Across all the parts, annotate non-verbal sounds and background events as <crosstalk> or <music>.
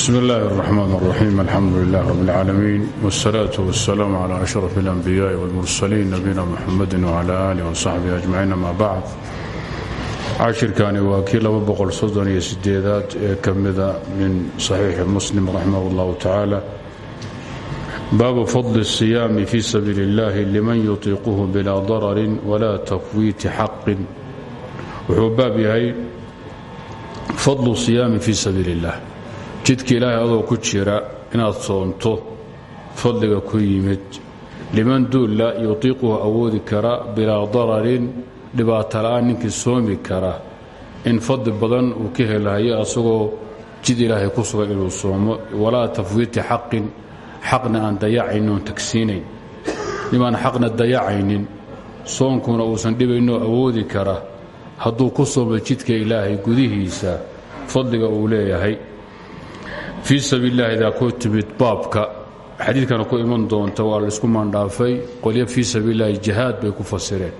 bsm اllahi الرحmn الرaxيim alxamdu lilah rb اlcaalamiin wالsalaaة wالsalaam عlى أشhrف الأnbiyaaءi wاlmursaliin nabiyina mxamadi wعlى alih وصaxbihi ajmaciin ama bacd cashirkani waa kii aad ee ka mida min صaxiixi muslim raximah اllah tacaala baabu fadl الصiyaami fi sabiili اllahi liman yuطiiquhu bila darari wla tafwiiti xaqin wuxuu baab yahay fadlu siyaami fi sabiili اllah jidka ilaahay adoo ku jira inaad soonto fadliga ku yimid. Liman duulla yutiiquhu awoodi kara bilaa dararin dhibaato la'aan ninkii soomi kara. In fadli badan uu ka helayo asagoo jid ilaahay ku sugan inuu soomo. Walaa tafwiiti xaqin xaqna aan dayacaynin oon tagsiinayn. Nimaan xaqna dayacaynin soonkuna uusan dhibaynoo awoodi kara. Hadduu ku soomo jidka ilaahay gudihiisa fadliga uu leeyahay fii sabiililah idaa ku timid baabka xadiidkana ku iman doonta waa laysku maandhaafay qolyo fii sabiililahi jihaad bay ku fasireen.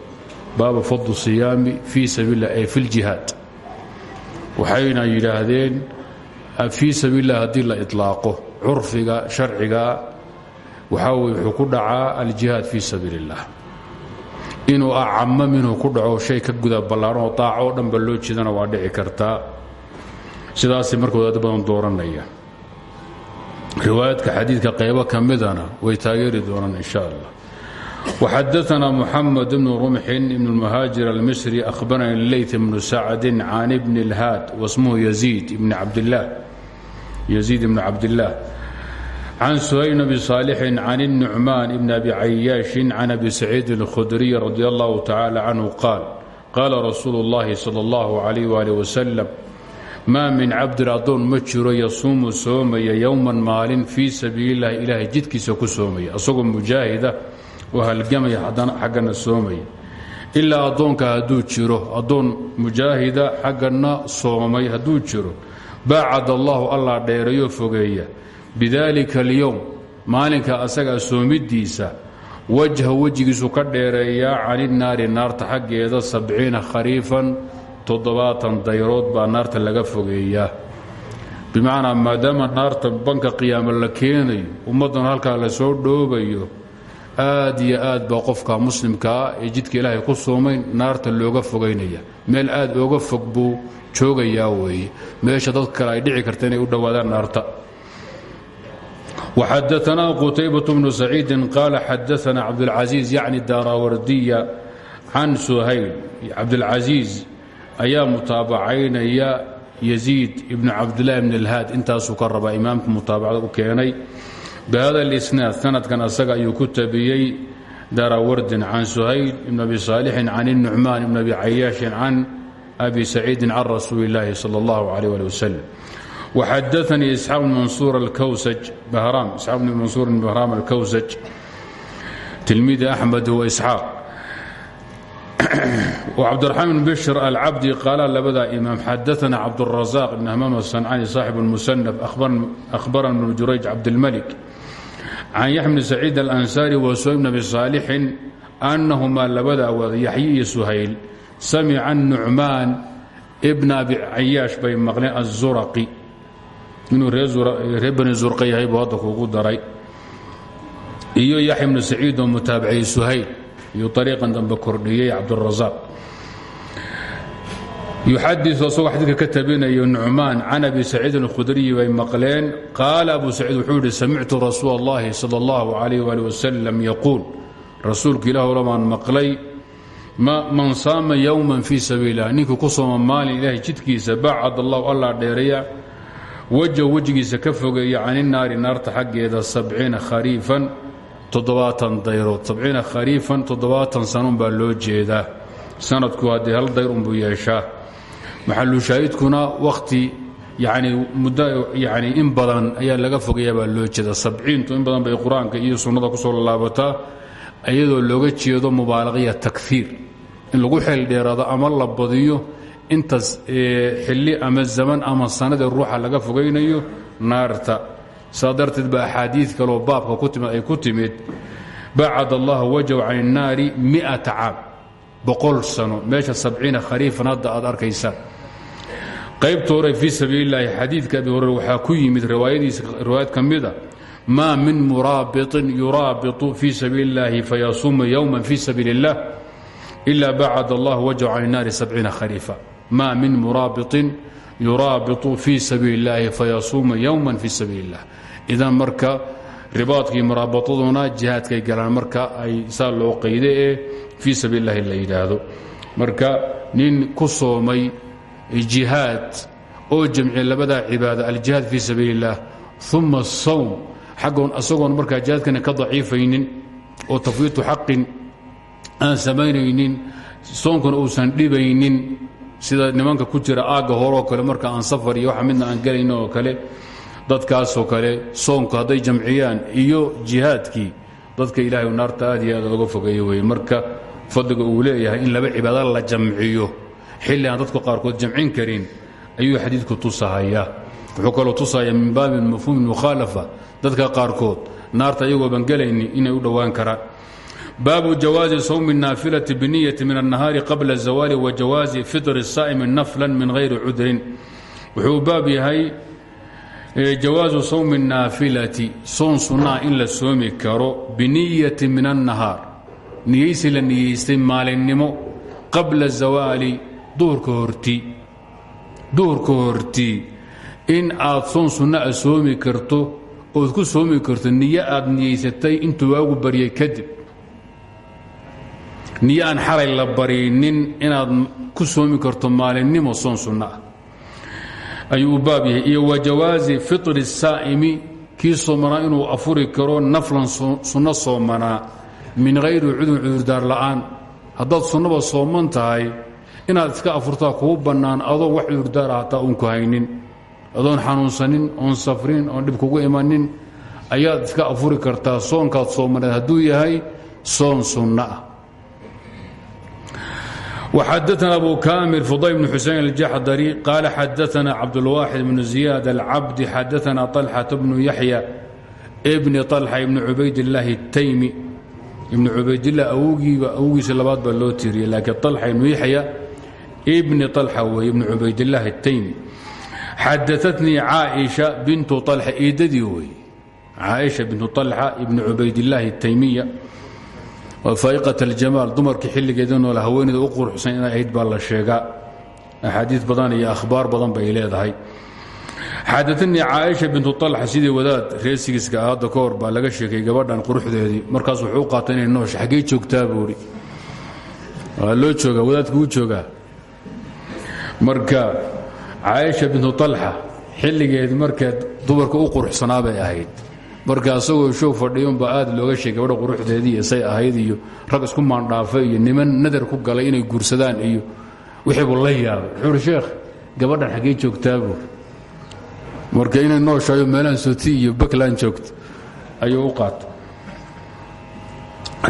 Baaba fadlu siyaami fii sabiililah ay fi ljihaad waxayna yidhaahdeen fii sabiililah haddii la itlaaqo curfiga sharciga waxaa weye wuxuu ku dhacaa aljihaad fii sabiili illah inuu acamo minhu ku dhaco shay ka guda ballaaran oo daaco oo dhanba loo jeedana waa dhici kartaa. Sidaasay marka wadaad badan dooranaya riwaayaadka xadiidka qaybo ka midana way taageeri doonaan in sha allah waxadaana muxamed bnu rumxin ibn اlmuhaajir almisri ahbarani leyt bnu sacdin can ibni اlhaad wasmuhu yaziid ibn cabdilaah yaziid ibn cabdillaah can suhayl bn saalixin can الnucmaan ibn abi cayaashin can abi saciid اlkhudriy radi allahu tacala canhu qaal qaala rasuulu اllahi salى اllahu alayh wali waslm maa min cabdin addoon ma jiro yasuumu soomaya yowman maalin fii sabiililahi ilaahay jidkiisa ku soomaya asagoo mujaahida oo halgamaya xaggana soomaya. Ilaa addoonka hadduu jiro addoon mujaahida xaggana soomay hadduu jiro baacad allahu allah dheereeyo fogeeya. Bidaalika alyowm maalinka asagaa soomidiisa wajha wejigiisu ka dheereeyaa cani naari naarta xaggeeda sabciina khariifan toddobaatan dayrood baa naarta laga fogeeyaa bimacnaa maadaama naarta banka qiyaamo la keenayo ummaddan halkaa la soo dhoobayo aad iyo aad baa qofka muslimkaa ee jidka ilaahay ku soomayn naarta looga fogaynaya meel aad ooga fog buu joogayaa weeye meesha dad kale ay dhici karta inay u dhowaadaan naarta وxadaثna qتaybaة بن سacيidi qاala xadaثna cabdالcaزيiز yعni daarawardiya can shayl cabdالcaزيiز ayaa mutaabacaynaya yaziid ibnu cabdillahi bn اlhaad intaasuu ka rabaa imaamka mutaabacada u keenay bihada اlisnaad sanadkan asaga ayuu ku tabiyey darawardin can suhayl ibn abi saalixin can الnucmaan ibn abi cayaashin can abi saciidin can rasuuli اllaahi salى اllah alيh ali waslm waxadaanii isxaaq bn mansuur alkawsaj bahraam isxaaq bn mansuur bahraam alkawsaj tilmiidi axmed wa isxaaq <coughs> cabdiraxmaan bn bishir alcabdi qaala labadaa imaam xadaana cabdurazaq ibn hamaam asancani saaxib musanaf ahbarana bnu jurayj cabdilmalik can yaxya bni saciid alansaari wasoy bn abi saalixin annahumaa labada awaad yaxyi iyo suhayl samica nucmaan bna abi cayaash bay maqleen azuraqi inuu reer bani zurqa yahay buu hadda kugu daray. Iyo yaxya bnu saciid oo mutaabaciyey suhayl iyuu ariiqan dambe kordhiyey cabdurasaaq yuxadiu asagoo xadiidka ka tabinayo nucmaan can abi saciidin alkhudriyi bay maqleen qaala abu saciid wuxuu yidhi samictu rasuul اllahi salى اllahu alayh ali wasalam yaquul rasuulku ilah olamaan maqlay man saama yowman fii sabiil lah ninkii ku sooma maalin ilaahay jidkiisa bacad allahu allah dheereeya wajha wejigiisa ka fogeeya can inaari naarta xaggeeda sabciina khariifan toddobaatan dayrood sabciina khariifan toddobaatan sanun baa loo jeedaa. Sanadku haddii hal dayr unbuu yeeshaa. Maxalushaahidkuna wakhti yacni muddo yacni in badan ayaa laga fogayaa baa loo jeeda. Sabciintu in badan bay qur'aanka iyo sunnada ku soo laalaabataa iyadoo looga jeedo mubaalaqiya takfiir. In lagu xeel dheeraado ama la badiyo intaas xilli ama zaman ama sanadee ruuxa laga fogaynayo naarta saa darteed ba axaadii kaloo baabka ku timid ay ku timid bacad allah wajhu can الnaari miata caam boqol sano meesha sabciina khariifan hadda aad arkaysaan qaybta hore fii sabiili اllaahi xadiidka abi hurere waxaa ku yimid riwaayadiisa riwaayad ka mida maa min muraabiطin yuraabiطu fii sabiili اllahi fayasuuma yowma fii sabiili اllah ila bacad allah wajhu can الnaari sabciina khariifa ma min muraabiطin yuraabiطu fii sabiili اllahi fayasuuma yowma fii sabiili اllah idan marka ribaadkii muraabadaduna jihaadkay galaan marka ay saa loo qayde fi fii la yidhaahdo. Marka nin ku soomay jihaad oo jamciya labadaa cibaada aljihaad fi sabiil اllah uma sawm xaggoon asagoon marka jihaadkana ka daciifaynin oo tafwiitu xaqin aan samaynaynin soonkana uusan dhibaynin sida nimanka ku jira aagga horoo kale marka aan safar iyo waxa midna aan gelayno oo kale dadkaasoo kale soonku hadday jamciyaan iyo jihaadkii dadka ilaahay naarta aad iyo aad looga fogeeye weye marka fadliga uu leeyahay in laba cibaada la jamciyo. Xilli aan dadku qaarkood jamcin karin ayuu xadiidku tusahayaa wuxuu kaloo tusahayaa min baabi mafhuumi mukhaalafa. Dadka qaarkood naarta ayagoo ban gelaynin inay u dhowaan karaan baabu jawaazi sawmi naafilati biniyati min annahaari qabla zawaali wa jawaazi fitri saa'imi naflan min hayri cudrin. Wuxuu baab yahay jawaasu sawmi اnaafilati soon sunnaha in la soomi karo biniyati min annahaar. Niyaysi la niyaystay maalinnimo qabla zawaali duhurka horti. Duhurka hortii in aad soon sunna a soomi karto ood ku soomi karto niyo aad niyaysatay intuu waagu baryay kadib. Niyo aan xalay la barinin inaad ku soomi karto maalinnimo soon sunna ah ayuu u baab yahay. Iyo wa jawaazi fitri الsaa'imi kii soomanaa inuu afuri karo naflan sunno soomanaa min hayri cudun cudurdaar la'aan. Haddaad sunnaba sooman tahay inaad iska afurtaa kuu bannaan adoon wax cudurdaara hataa uun ku haynin. Adoon xanuunsanin oon safrin oon dhib kugu imanin ayaad iska afuri kartaa. Soonkaad soomaneed hadduu yahay soon sunno ah وxadثna أbu كاmil فضyل بن xuسين الجaxdري qال xadثna cabdالواxid بن زiyاad الcabdi xadثna طلxة بن yaحyى بn طلحة بn cubaydاللahi التaymi ibn cubaydالlah awgiiba awgiisa labaad baa loo tiiriyey laakiin طلحة ibn yaحyى bni طلحة wey ibn cubaydالlahi التaymi xadaثتnii caaئiشha bintu طلحة eedadii wey caaئiشha bintu طلحة ibn cubaydالlahi التaymiya faa'iqat aljamaal dumarkii xilligeeda noole haweeneyda u quruxsan inay ahayd baa la sheegaa. Axaadiid badan iyo akhbaar badan bay leedahay. Xaadaanii caaisha bintu طalxa sidii wadaad reesigiiska hadda ka baa laga sheekay gabadhan quruxdeedii. Markaas wuxuu qaatay inay noosha xaggey joogtaa buuhi waa loo joogaa wadaadku u joogaa. Marka caaisha bintu طalxa xilligeed markeed dumarka u quruxsanaa bay ahayd marka asagoo show fadhiyunbaa aad looga sheegay gabadha quruxdeedii say ahayd iyo rag isku maandhaafa iyo niman nadar ku galay inay guursadaan iyo wixii buu la yaabay. Wuxuu sheekh gabadhan xaggee joogtaa buur marka inay nooshaayo meelahan soti iyo backland joogto ayuu u qaatay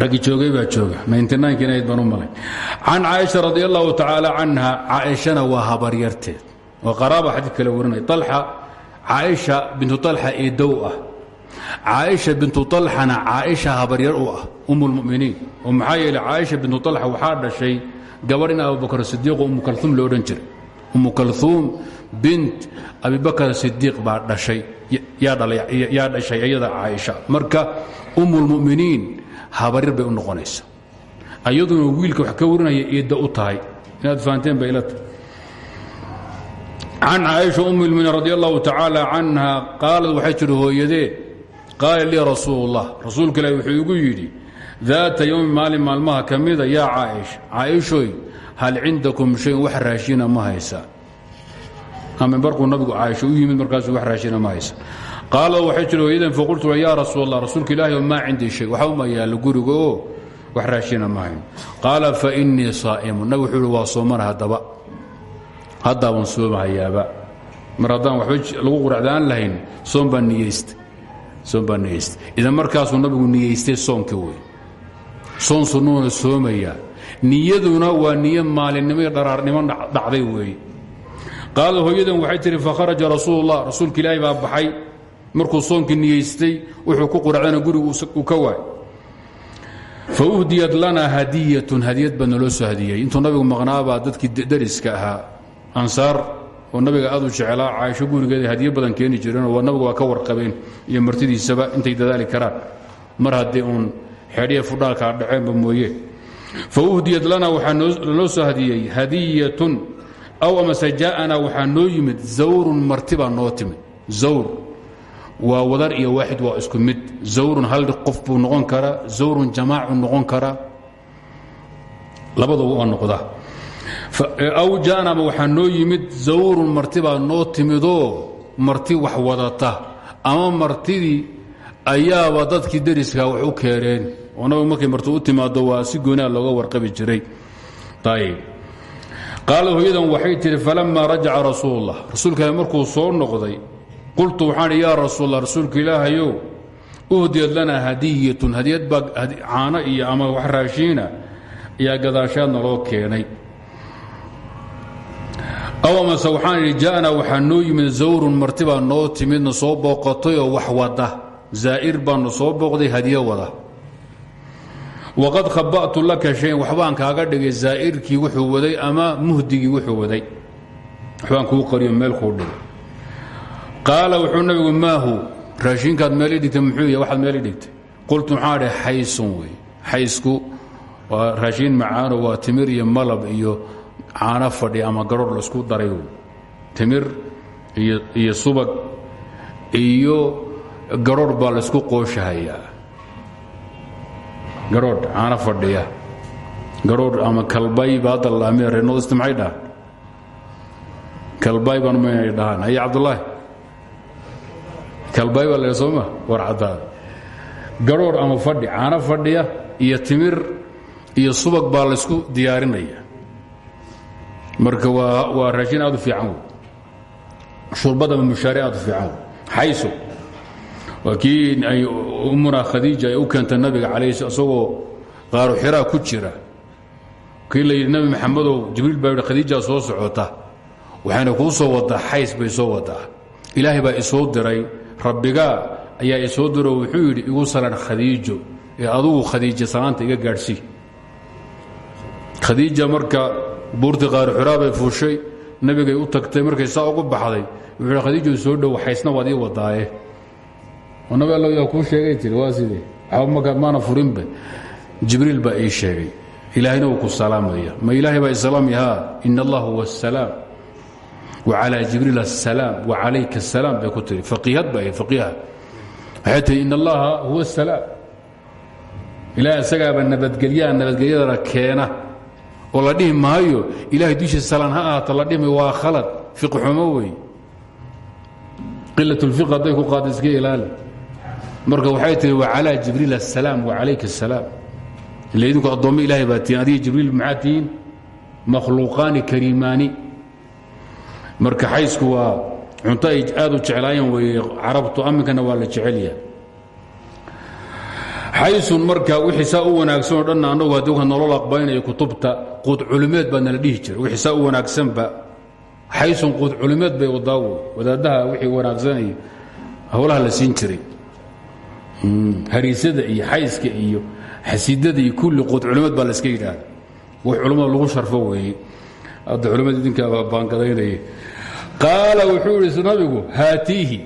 raggii joogay baa jooga. nintinaankiin ayd baan u malay. Can caaisha radi allahu tacaala canha caaishana waa habaryarteed oo qaraaba xadiid kale warinay. Alxa caaisha bintu alxa ee dow ah caaisha bintu alxana caaisha habaryar u ah um اlmuminiin oo maxaa yeele caaisha bintu alxa waxaa dhashay gabadh in abubakr sidiiqo umu kalum lo odhan jiray. Umu kalhuum bint abibakr sidiiq baa dhashay yaa dhashay iyada caaisha. Marka um اlmuminiin habaryar bay u noqonaysa. Ayaduna wiilka wax ka warinaya eedda u tahay. Inaad fahanteen bay ila tahay. Can caaisha um lmuminiin radi allahu tacaala qaala lii rasuul اllah rasuulka ilahi wuxuu igu yidhi daata yowmi maalin maalmaha ka mida yaa caaisha hal cindakum shayun wax raashina ma haysaa ama markuu nabigu caaisha u yimid markaasuu wax raashina ma haysa. Qaala waxay jiri hooyadan faqultu yaa rasuul allah rasuulka ilaahi maa cindii shay? Waxa uma yaallo guriga wax raashina ma hayn. Qaala fa innii saa'imun. Nabig wuxuu ihi waa soomana haddaba. Haddaaban waxba lagu quracdaan lahayn soom baan soom baan niyeystay idan markaasuu nabigu niyeystay soonka wey soon sunnuuna soomayaa niyaduna waa niyo maalinimo iyo dharaarnimo dhacday weeye qaala hooyadan waxay tihi fakharaja rasuulullah. Rasuulka ilaahi baa baxay. Markuu soonkii niyeystay wuxuu ku quracdana gurigu uu ka waay fa uhdiyat lana hadiyatun. Hadiyad baa naloo soo hadiyey intuu nabigu maqnaabaa dadkii dariska ahaa ansaar oo nabiga aad u jeclaa caaisho gurigeeda hadiyo badan keeni jireen oo nabiga waa ka warqabeen iyo martidiisaba intay dadaali karaan. Mar haddii uun xedhiya fudhaalkaa dhaceenba mooye. Fa uhdiyad lana waxaa lanoo soo hadiyey hadiyatun aw amase jaa'anaa waxaa noo yimid zawrun marti baa noo timid. Zawr waa wadar iyo waaxid waa isku mid. Zawrun hal qof buu noqon karaa zawrun jamaacu noqon karaa labadaba waa noqda aw jaanama waxaa noo yimid zawrun marti baa noo timidoo marti wax wadata. Ama martidii ayaaba dadkii deriskaa wax u keeneen oo nabigu markay marti u timaado waa si goonaa looga warqabi jiray. Qaala hooyadan waxay tihi falamaa rajaca rasuulullah. Rasuulka markuu soo noqday qultu waxaan idhi yaa rasuulla rasuulka ilaahayow uhdiyad lanaa hadiyatun. Hadiyad baa caano iyo ama wax raashiina ayaa gadaashaadna loo keenay aw amase waxaan idhi ja'naa waxaa noo yimid zawrun marti baa noo timidna soo booqatay oo wax wada. Zaa'ir baanu soo booqday hadiyo wada. Waqad khaba'tu laka shayan waxbaan kaaga dhigay zaa'irkii wuxuu waday ama muhdigii wuxuu waday? Waxbaan kuu qariyo meel kuu dhigay qaala wuxuu nabigu maahu raashinkaad meel i dhigtay. Muxuu yahy waxaad meel i dhigtay. Qultu maxaa dhi xaysun wey. Xaysku waa raashiin macaano waa timir iyo malab iyo caano fadhi ama garoor la isku daray timir iyo subag iyo garoor baa laysku qooshahayaa. Garoodh caano fadhiya. Garoodh ama kalbay ba hadda reernodist maxay dhahaan? Kalbay baan ma inay dhahaan. Haye cabdullaahi. Kalbay baa la war caddaada garoor ama fadhi caano fadhiya iyo timir iyo subag baa laysku diyaarinaya marka waa raashin aad u fiican wey shurbadama mushaari aad u fiican xayso waa kii ay ummuna khadiija ay u keentay nabiga calayh isagoo qaaru xiraa ku jira. Kii la yidhi nabi maxamedow jibriil baa yidhi khadiijaa soo socota. Waxayna kuu soo wadaa xays bay soo wadaa. Ilaahay baa isoo diray rabbigaa ayaa isoo diro wuxuu yidhi igu salan khadiijo ee adugu khadiija salaanta iga gaadhsii khadiija marka buurtii qaarixuraabay fuushay nebigay u tagtay markay saa ugu baxday wuxuu khadiijuu soo dhow xaysna waad wadaaye. Nabi allo yaa sheegay tiri waa sidee maka maana jibriil baa ii sheegay ilaahayna ku salaamaya. Ma ilaahay baa islaam yahaa? In allah huwa asalaam wa calaa jibriil asalaam wa calayka asalaam bay ku tiri faqiihad baa faqiiha. Waxay tii in allaha huwa asalaam ilahay asagaaba nabadgelyaha nabadgelyadana keena oo la dhihi maayo salaan ha ahaato la dhimi waa khalad fiqixumo wey qila اlfiq hadday ku qaada iska marka waxay tihi wa calaa jibriil asalaam wa calayka asalaam ila idinku addoommo ilahay baa tihiin adiga jibriil maxaa tihiin marka xaysku waa cunto ay aad u jeclaayeen weeye carabtu xaysun marka wixii saa u wanaagsan oo dhanna annagu haddii wa nolol aqbaynayo kutubta quud culimeed baa nala dhihi jiray. Wixii saa u wanaagsanba xaysun quud culimeed bay wadaawo wadaaddaha wixii wanaagsanay howlaha la siin jiray. Hariisada iyo xayska iyo xasiidada iyo kulli quud culimeed baa la iska yidhaahda wax culimmada lagu sharfo weeye. Hadda culimmada idinkaa baangadaynaya qaala wuxuu nabigu haatiihi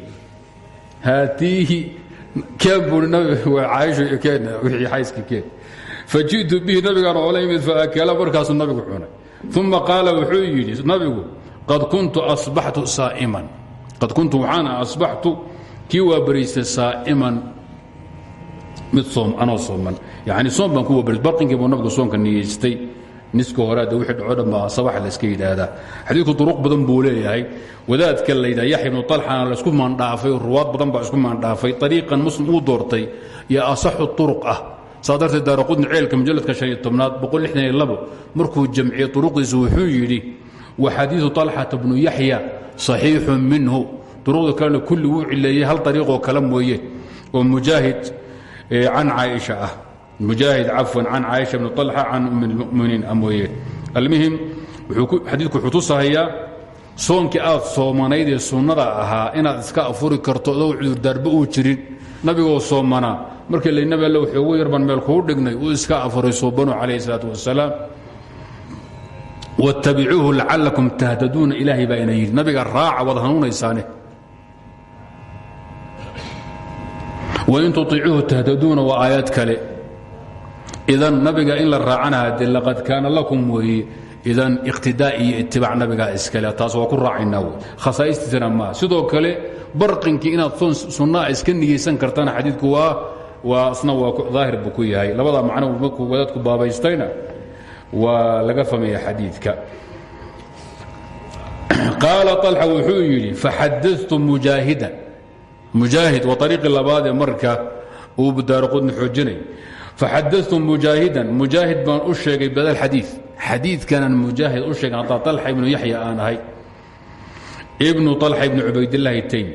haatiihi faji'tu bihi nabigaan oola yimid faakala markaasuu nabigu cunay. Uma qaala wuxuu yidhi nabigu qad kuntu asbaxtu saa'iman. Qad kuntu waxaan asbaxtu kii waa bariistay saa'iman. Mid soom anoo sooman. Yacni soom wabaris barqinkii buu nabigu soonka niyeystay niska hore de wixii dhaco dhan baa sabax layska yidhaahdaa. Xadiidku duruq badan buu leeyahay. Wadaadka la yidhaha yaxya ibnu talxana laysku maandhaafay ruwaad badan baa isku maandhaafay ariiqan muslim uu doortay iyo asaxu turuq ah. Saa darteed daaraqudni ceelka shan iyo tobnaad markuu jamciyey turuqdiisa wuxuu yidhi wa xadiidu talxata bnu yaxya saxiixun minhu. Duruqda kalena kulli wuu cileeyey hal ariiqoo kale mooye oo mujaahid can caaisha ah mujaahid cafwan can caaisha bni طalxa can um اlmuminiin amooye almuhim xadiidku wuxuu tusahayaa soonkii aad soomanayd ee sunnada ahaa inaad iska afuri karto adoo cudurdaarba uu jirin nabigoo soomanaa markii la nabi alle wuxuu ugu yar baan meel kuu dhignay uu iska afuray soobanu calayh الsalaatu wasalaam wاtabicuuhu lacalakum tahtaduuna ilaahay baa ina yidhi nabiga raaca waad hanuunaysaane wain tuiicuuhu tahtaduuna waa aayad kale idan nabiga in la raacana de laqad kaana lakum weeye idan iqtidaa iyo itibaac iskale taas waa ku raacaynaa wey khasaa'istiisana maa sidoo kale barqinkii inaad sunnaa iska niyeysan kartana xadiidku waa waa asna waa daahir buu ku yahay. Labada macno markuu wadaadku baabaystayna waa laga fahmaya xadiidka. Qaala طalxa wuxuu yidhi faxadatu mujaahidan. Mujaahid waa ariiqii labaadee marka uu daaraqudni xoojinay faxadatu mujaahidan mujaahid baan u sheegay badal xadii xadiidkanan mujaahid u sheegay hataa طalxa ibnu yaxya aan ahay ibnu طalxa ibnu cubaydillaahi taym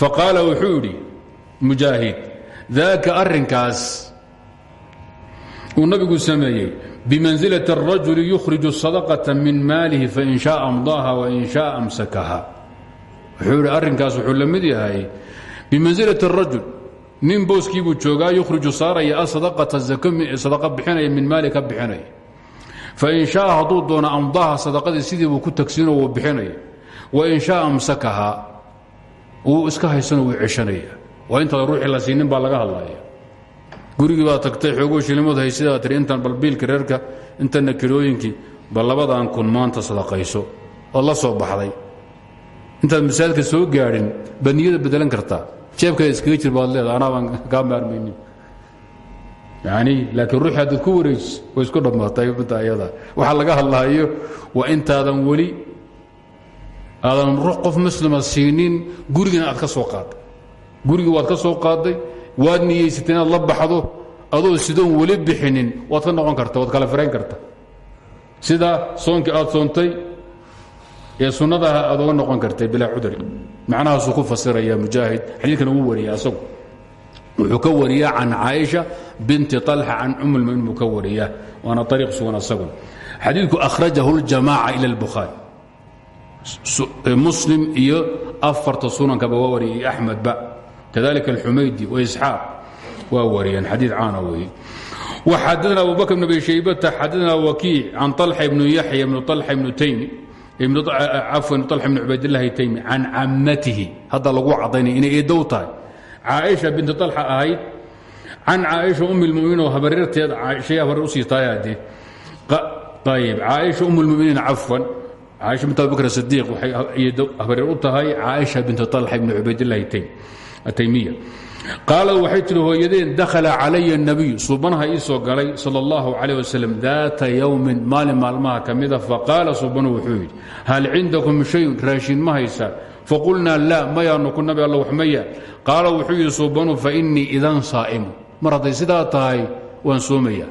faqaala wuxuu yidhi mujaahid daaka arrinkaas uu nabigu sameeyey bimanزilaة الrajul yukhriju صadaqaة min maalihi fain shaءa amdaaha wain shaءa amsakaha wuxuu yidhi arrinkaas wuxuu la mid yahay bimanزilaة الrajul nin booskiibuu joogaa yukhriju saaraya asadaqata sadaqa bixinaya min maali ka bixinaya. Fain shaءa hadduu doono amdaaha sadaqadii sidii buu ku tagsiino wuu bixinaya. Wain shaءa amsakaha wuu iska haysano wuu ceshanaya. Waa intaada ruuxii la siinin baa laga hadlaya gurigii baad tagtay xoogoo shilimadu haysidaa tii intan balbiilka reerka intana kilooyinkii bal kun maanta sadaqayso. Ood la soo baxday. Intaad masaajidka soo gaadhin baad niyada bedelan kartaa jeebkeeda iskaga jir baad leeda anaabaan kaa maarmaynin. Yani laakiin ruuxii haddaad ku wareejis way isku dhammaatay midda ayada. Waxaa laga hadlahayo waa intaadan weli aadan ruux qof muslima siinin gurigina aad ka soo qaaday gurigii waad ka soo qaaday waad niyeysatay inaad la baxdo adoo sidoon weli bixinin waad ka noqon karta waad kala firayn karta. Sida soonkii aad soontay ee sunnadaha aad uga noqon kartay bilaa cudri macnahaasuu ku fasiraya mujaahid xadiidkan ugu wariya asagu wuxuu ka wariyaa can caaisha binti طalxa can umulmumin buu ka wariyaa waana ariiq sugan asagun xadiidku akhrajahu اljamaaca ila اlbukhaari muslim iyo afarta sunankaba waa wariyay axmedba kadalika alxumaydi waisxaaq waa wariyeen xadiid caana weeye waxadana abu bakr bn abi shaybata xadana wakiic can طalxa ibnu yaxya ibnu طalxa ibnu taymi cafwan طalxa ibn cubaydillahi taymi can cammatihi hadda lagu cadaynay inay eedow tahay caaisha binti طalxa ahayd can caaisha um اlmuminiin oo habarirteed shay habarir usii tahay haddee ayb caaisha um اlmuminiin cafwan caaisha bint abubakr sidiiq waxay habarir u tahay caaisha binti طalxa ibn cubaydillahi taym ataymiya qaalad waxay tidhi hooyadeen dakhala calaya nebiyu suubanaha ii soo galay sal allahu calayh wasalam daata yowmin maalin maalmaha ka mida ah. faqaala suubanuhu wuxuu yidhi hal cindakum shayun? Raashin ma haysaan faqulnaa laa mayaanu ku nabi alla wax maya qaala wuxuu yidhi suubanuhu fa innii idan saa'imu. Mar hadday sidaa tahay waan soomaya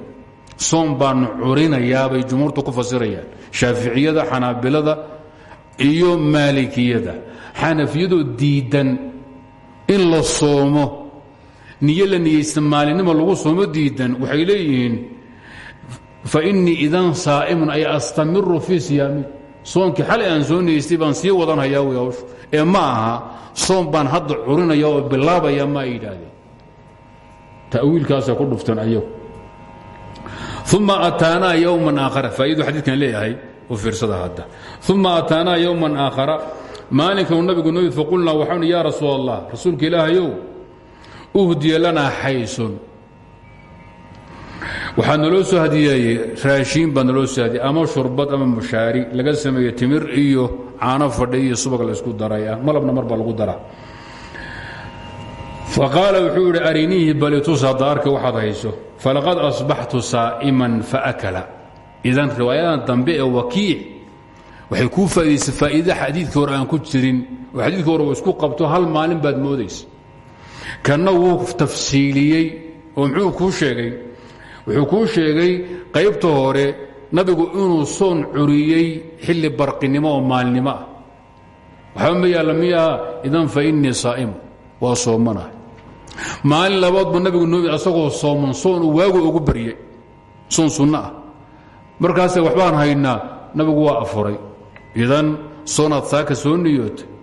soom baanu curinayaa bay jumhuurtu ku fasirayaan. Shaaficiyada xanaabilada iyo maalikiyada. Xanafiyadoo diidan in la niyo la niyeysta maalinimo lagu soomo diidan waxay leeyihiin fainii idan saa'imun ay astamiru fii siyaami. Soonkii xalay aan soo niyeystay baan sii wadanhayaa wy hawshu. Ee ma aha baan hadda curinaya bilaabaya ma ay yidhaahdeen ta'wiilkaasay ku dhufteen ayagu. Uma ataanaa yowman aakhara. Faa'idu xadiidkan leeyahay u fiirsada hadda. Uma ataanaa yowman aakhara. Maalinkan nabigu noo yid faqulnaa waxaanu yaa rasuul allah ilaahayow uhdiya lanaa xaysun waxaa naloo soo hadiyeeyey raashiin baa naloo soo hadiyey ama shurbad ama mushaari laga sameeye timir iyo caano fadhi iyo subag la isku daray ah malabna mar baa lagu daraa. Faqaala wuxuu yidhi ariniihi balitus hadda arka waxaad hayso. Falaqad asbaxtu saa'iman faakala idan riwaayadan dambe ee wakiic waxay kuu faa'idaysa faa'iida xadiidkii hore aan ku jirin. Oo xadiidkii hore uu isku qabto hal maalin baad moodaysa kanna wuu tafsiiliyey oo muxuu kuu sheegay? Wuxuu kuu sheegay qaybta hore nabigu inuu soon curiyey xilli barqinimo oo maalnimo ah. Waxba ma yaalla miyaha idan fa innii saa'imu waa soomanahay maalin labaadba nabigu noo asagoo sooman soon uu waagu ugu baryey soon sunno ah. Markaase waxbaan haynaa nabigu waa afuray. Idan soonaad saaka soo niyootay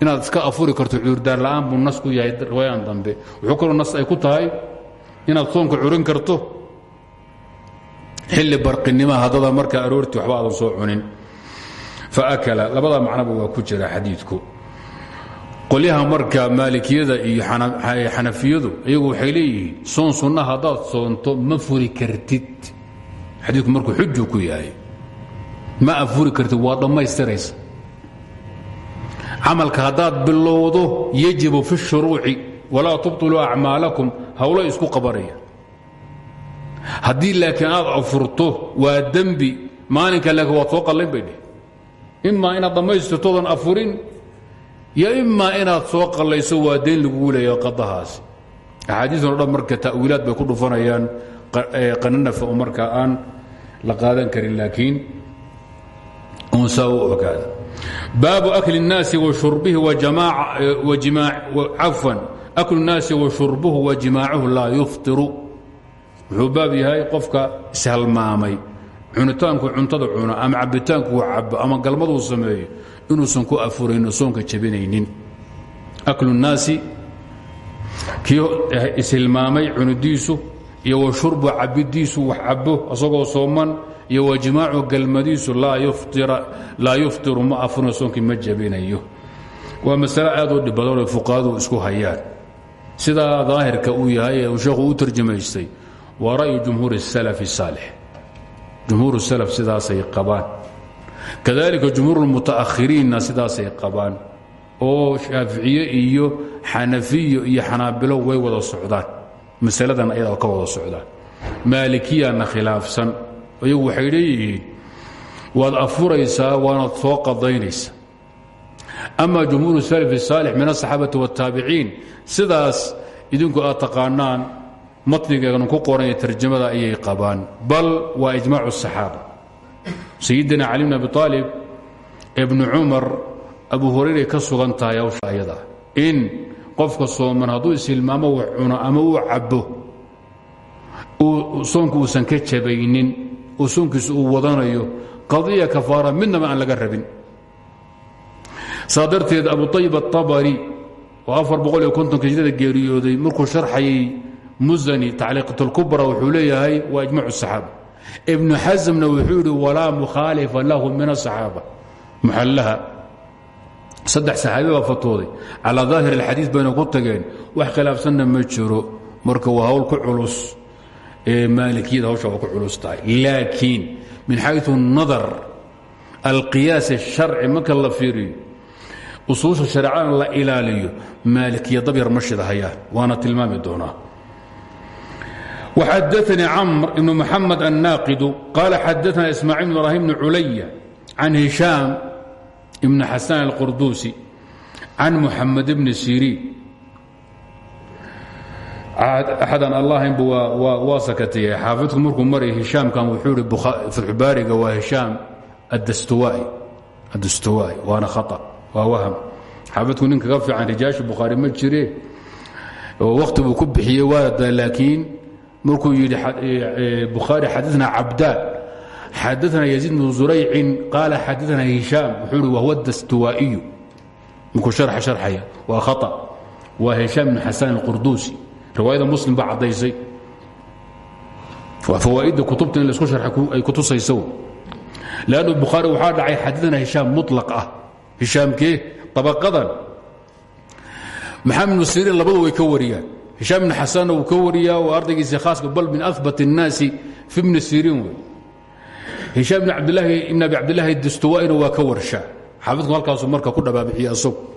inaad iska afuri karto cuurdaar la'aan buu nas ku yahay riwaayadan dambe. Wuxuu kaloo nas ay ku tahay inaad soonka curin karto. Xilli barqinima haddada markaa aroortii waxba aadan soo cunin. Faakala labada macnoba waa ku jira xadiidku. Qolyaha marka maalikiyada iyo xanafiyadu iyagu waxay leeyihiin soon sunna haddaad soonto ma furi kartid. Xadiidku markuu xujuu ku yahay ma afuri kartid waa dhammaystiraysa camalka haddaad bilowdo yajibu fi shuruuci walaa tubطiluu acmaalakum hawlo isku qabanaya haddii laakiin aad afurto waa dembi maalinka laakiin waad soo qallayn bay dheh imaa afurin yo imaa inaad soo qallayso waa dayn lagugu leeya qadahaasi axaadiisan o marka ta'wiilaad bay ku dhufanayaan qananafa oo markaa aan la qaadan karin laakiin uun saa u ogaada baabu akli الnaasi washurbihi cafwan aklu الnaasi washurbuhu wa jimaacuhu laa yuftiru wuxuu baab yahay qofka ishalmaamay cunitaanku cuntada cuno ama cabitaanku cabo ama galmaduu sameeyo inuusan ku afurayno soonka jabinaynin aklu الnaasi kii ishilmaamay cunidiisu iyo washurbu cabidiisu wax cabo asagoo sooman iyo wajimaacu galmadiisu laa yuftiru ma afurna soonkii ma jabinayo. Waa masalo aad u dhib badanoo fuqahadu isku hayaan. Sidaa daahirka uu yahay ee uu sheekhu u tarjamaystay waa ra'yu jumhuur اsalaf saalix. Jumhuur salaf sidaasay qabaan. Kadalika jumhuur اlmuta'ahiriinna sidaasay qabaan. Oo shaaficiye iyo xanafiyo iyo xanaabilo way wada socdaan masaladan ayada ka wada socdaan maalikiyana khilaafsan iyagu waxay leeyihiin waad afuraysaa waanaad soo qadaynaysa ama jumhuur salaf الsaalix min aلصaxaabati wالtaabiciin sidaas idinku aad taqaanaan matnigeegan ku qoranaya tarjamada ayay qabaan bal waa ijmaac الصaxaaba sayidina cali bn abi aalib ibnu cumar abu hurayray ka sugan tahay hawsha ayada in qofka sooman hadduu ishilmaamo wax cuno ama uu cabbo soonku uusan ka jabaynin oo soonkiisu uu wadanayo qadiya kafaara midnaba aan laga rabin. Saa darteed abu ayib aabari oo aarqoyootokijirada geeriyooday markuu sharxayay musani tacliiqatulkubra wuxuu leeyahay waa ijmac asaxaaba ibnu xasamna wuxuu yidhi walaa mukhaalifa lahu min asaxaaba muxallaha saddex saxaabi baa fatooday calaa daahir alxadiid bayna ku tageen wax khilaafsanna ma jiro marka waa hawl ku culus ee maalikiyada hawsha waa ku culus tahay laakiin min xayu nadar alqiyaas الsharci marka la fiiriyo usuusha shareecana la ilaaliyo maalikiya dabyar ma shidahayaan waana tilmaami doonaa وxadaثnii cmr ibn mxamed الnaaqidu qaala xadaثna ismaaciil bn ibrahim bn culaya can hishaam ibn xasan alqurduusi can muxamed ibni siriin. Axadan allah haynbu waa sakatiyey. Xaafidku markuu marayy hishaamkan wuxuu ihi fatxubaariga waa hishaam addastuwaa'i waana khaa waa waham. Xaafidku nin kaga fiican rijaasha bukhaari ma jire oo wakhti ku bixiyey waada laakiin markuu yidhi e, e, bukhaari xadiina cabdaad xadaثna yaziid bnu zuraycin qaala xadaثna hishaam wuxuu ihi wahwa dastuwaa'iyu markuu sharxa sharxaya waa khaa waa hishaam bn xasan اlqurduusi riwaayada muslim baa caddaysay waa fawaaidda kutubta in laisku sharxa ay kutusayso lannu bukhaari waxaa dhacay xadidana hishaam muطlaq ah hishaamkee طabaqadan maxamed bnu siriin labadu way ka wariyaan hishaam ibn xasanna wuu ka wariyaa waa ardaygiisa khaaska bal min abat الnaasi fi bni siriin wey hishaam bn cabdilaahi ibn abi cabdillaahi dastuwaaina waa ka warsha. Xaafidku halkaasu marka ku dhabaabiciyey asagu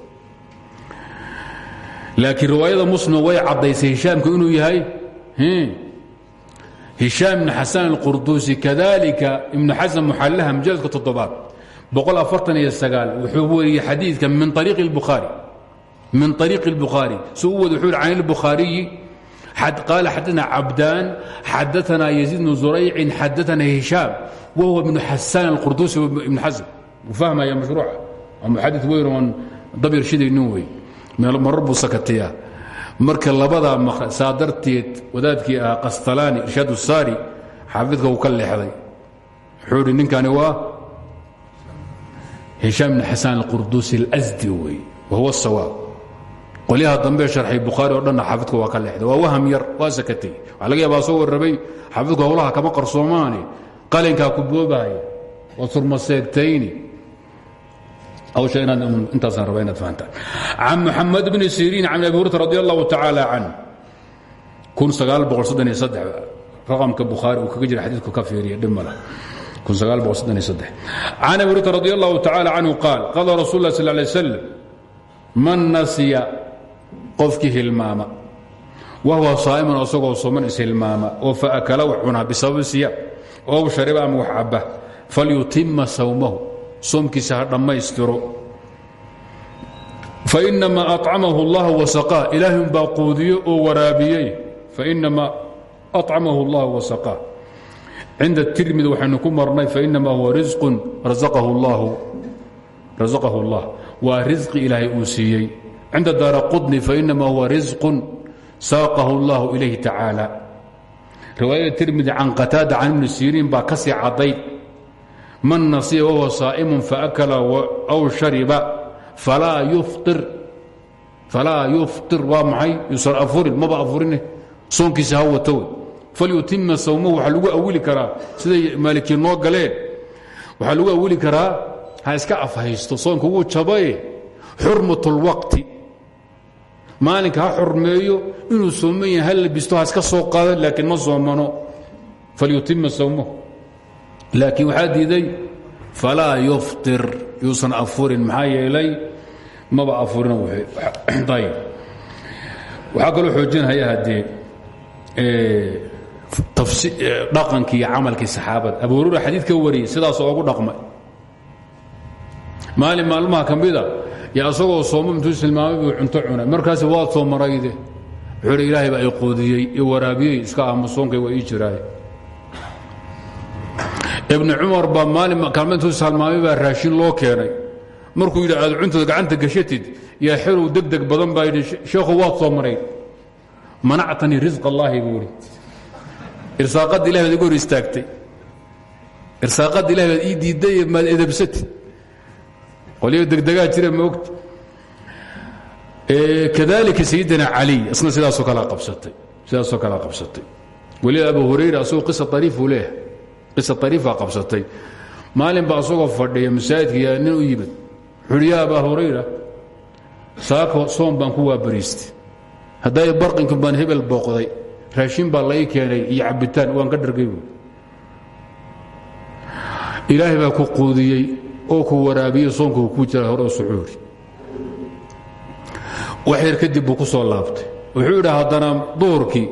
laakiin riwaayada muslim way caddaysay hishaamku inuu yahay hmm, hishaam ibn xasan alqurduusi kadalika ibnu xasan muxallaha majaladka toddobaad wuxuu wariyey xadiidka min ariiqi اlbukhaari si u wada wuxuu hi can qaala xadaثna cabdaan xadaثna yaziid bnu zuraycin xadaثna hishaam wa huwa ibnu xasan alqurdusi ibnu xasan u fahmaya mashruuca waa muxadi weyn oon dabyar shidaynin wey marar buu sakatiyaa marka labadaa saa darteed wadaadkii ahaa qastalaani irshaad saari xaafidka uu ka leexday wuxuu idhi ninkani waa hishaam bn xasan alqurdusi اlasdi wey wahuwa sawaab qolyaha dambe sharxay bukhaari oo dhanna xaafidka waa ka leexday. Waa waham yar waa sakatay waxaa laga yaabaa soo warrabay. Xaafidku hawlaha kama qarsoomaane qalinkaa ku boobahaya oo surmaseegtayni hawsha inaad intaasaan raba inaad fahantaan. Can muxamed bni siriin can abi hurata radi allahu tacaala can. Kun sagaal boqol soddon iyo saddex. Raqamka bukhaari uu kaga jira xadiidku ka fiiriya dhib male kun sagaal boqol soddon iyo saddex. Can abi hurata radi allahu tacaala canhu qaal qala rasul lah sal lay slam man nasiya qofkii hilmaama wahuwa saa'iman isagoo sooman ishilmaama oo faakala wax cunaa bisababi siyaam oo shariba ama wax cabba falyutima sawmahu soomkiisa ha dhammaystiro fainamaa acamahu اllah wasaqaa ilaahun baa quudiyo oo waraabiyey fainamaa acamahu اllah wasaqaa cinda tirmidi waxaynu ku marnay fainamaa huwa risqun razaqahu اllah waa risqi ilaahay uu siiyey cinda daara qudni fainamaa huwa risqun saaqahu اllah ilayhi tacaala riwaayada tirmidi can qataada can ibni siriin baa ka sii cadday man nasiya wahuwa saa'imun faakala aw shariba falaa yufطir waa maxay yuusan afurin maba afurine soonkiisa ha wata wey falyutima sawmahu waxaa lagu awili karaa siday maalikiin noo galeen waxaa lagu awili karaa ha iska afhaysto soonka wuu jabaye xurmat اlwaqti maalinka ha xurmeeyo inuu sooman yahay ha labisto ha iska soo qaada laakiin ma soomano. Falyutima sawmahu laakiin waxaa diiday falaa yufطir yuusan afurin maxaa yeelay maba afurin <clears throat> ayb waxaa kaloo xoojinaya haddee dhaqankii iyo camalkii saxaabada abu hurura xadiid ka wariyey sidaasoo ogu dhaqmay. Maalin maalmaha ka mida yo asagoo sooma intuu tilmaamay buu cunto cunay. Markaas waad soo marayde. Wuxuu hi ilaahay baa i quudiyey i waraabiyey iska aamusoonkay waa ii jiraaye. Ibni cumar baa maalin kaalma intuu salmaamay baa raashin loo keenay. Markuu yidhi aad cuntada gacanta gashatid yaa xelow deg deg badan baa yidhi sheekhu waad soo maray. Manactanii risq allaahi buu idhi irsaaqadda ilahi baad igu hor istaagtay. Irsaaqadda ilahi baad ii diidday maad edabsatid qolyo degdegaa jira maogta kadalika sayidina cali isna sidaasoo kalea qabsatay sidaasoo kalea qabsatay. Weliba abu hurayra asagoo qisa ariifuu leeyahay qisa ariifaa qabsatay. Maalin ba asagoo fadhiya masaajidka nin u yimid. Wuxuuhi yaa hurayra saako soom baan ku waabariistay. Hadday barqinku baan hebel booqday raashin baa lai keenay iyo cabitaan waan ka dhargay ilaahay baa ku quudiyey oo ku waraabiyey soonku ku jira hore oo sucuuri. Wax yar kadib buu ku soo laabtay. Wuxuu yidhi haddana duhurkii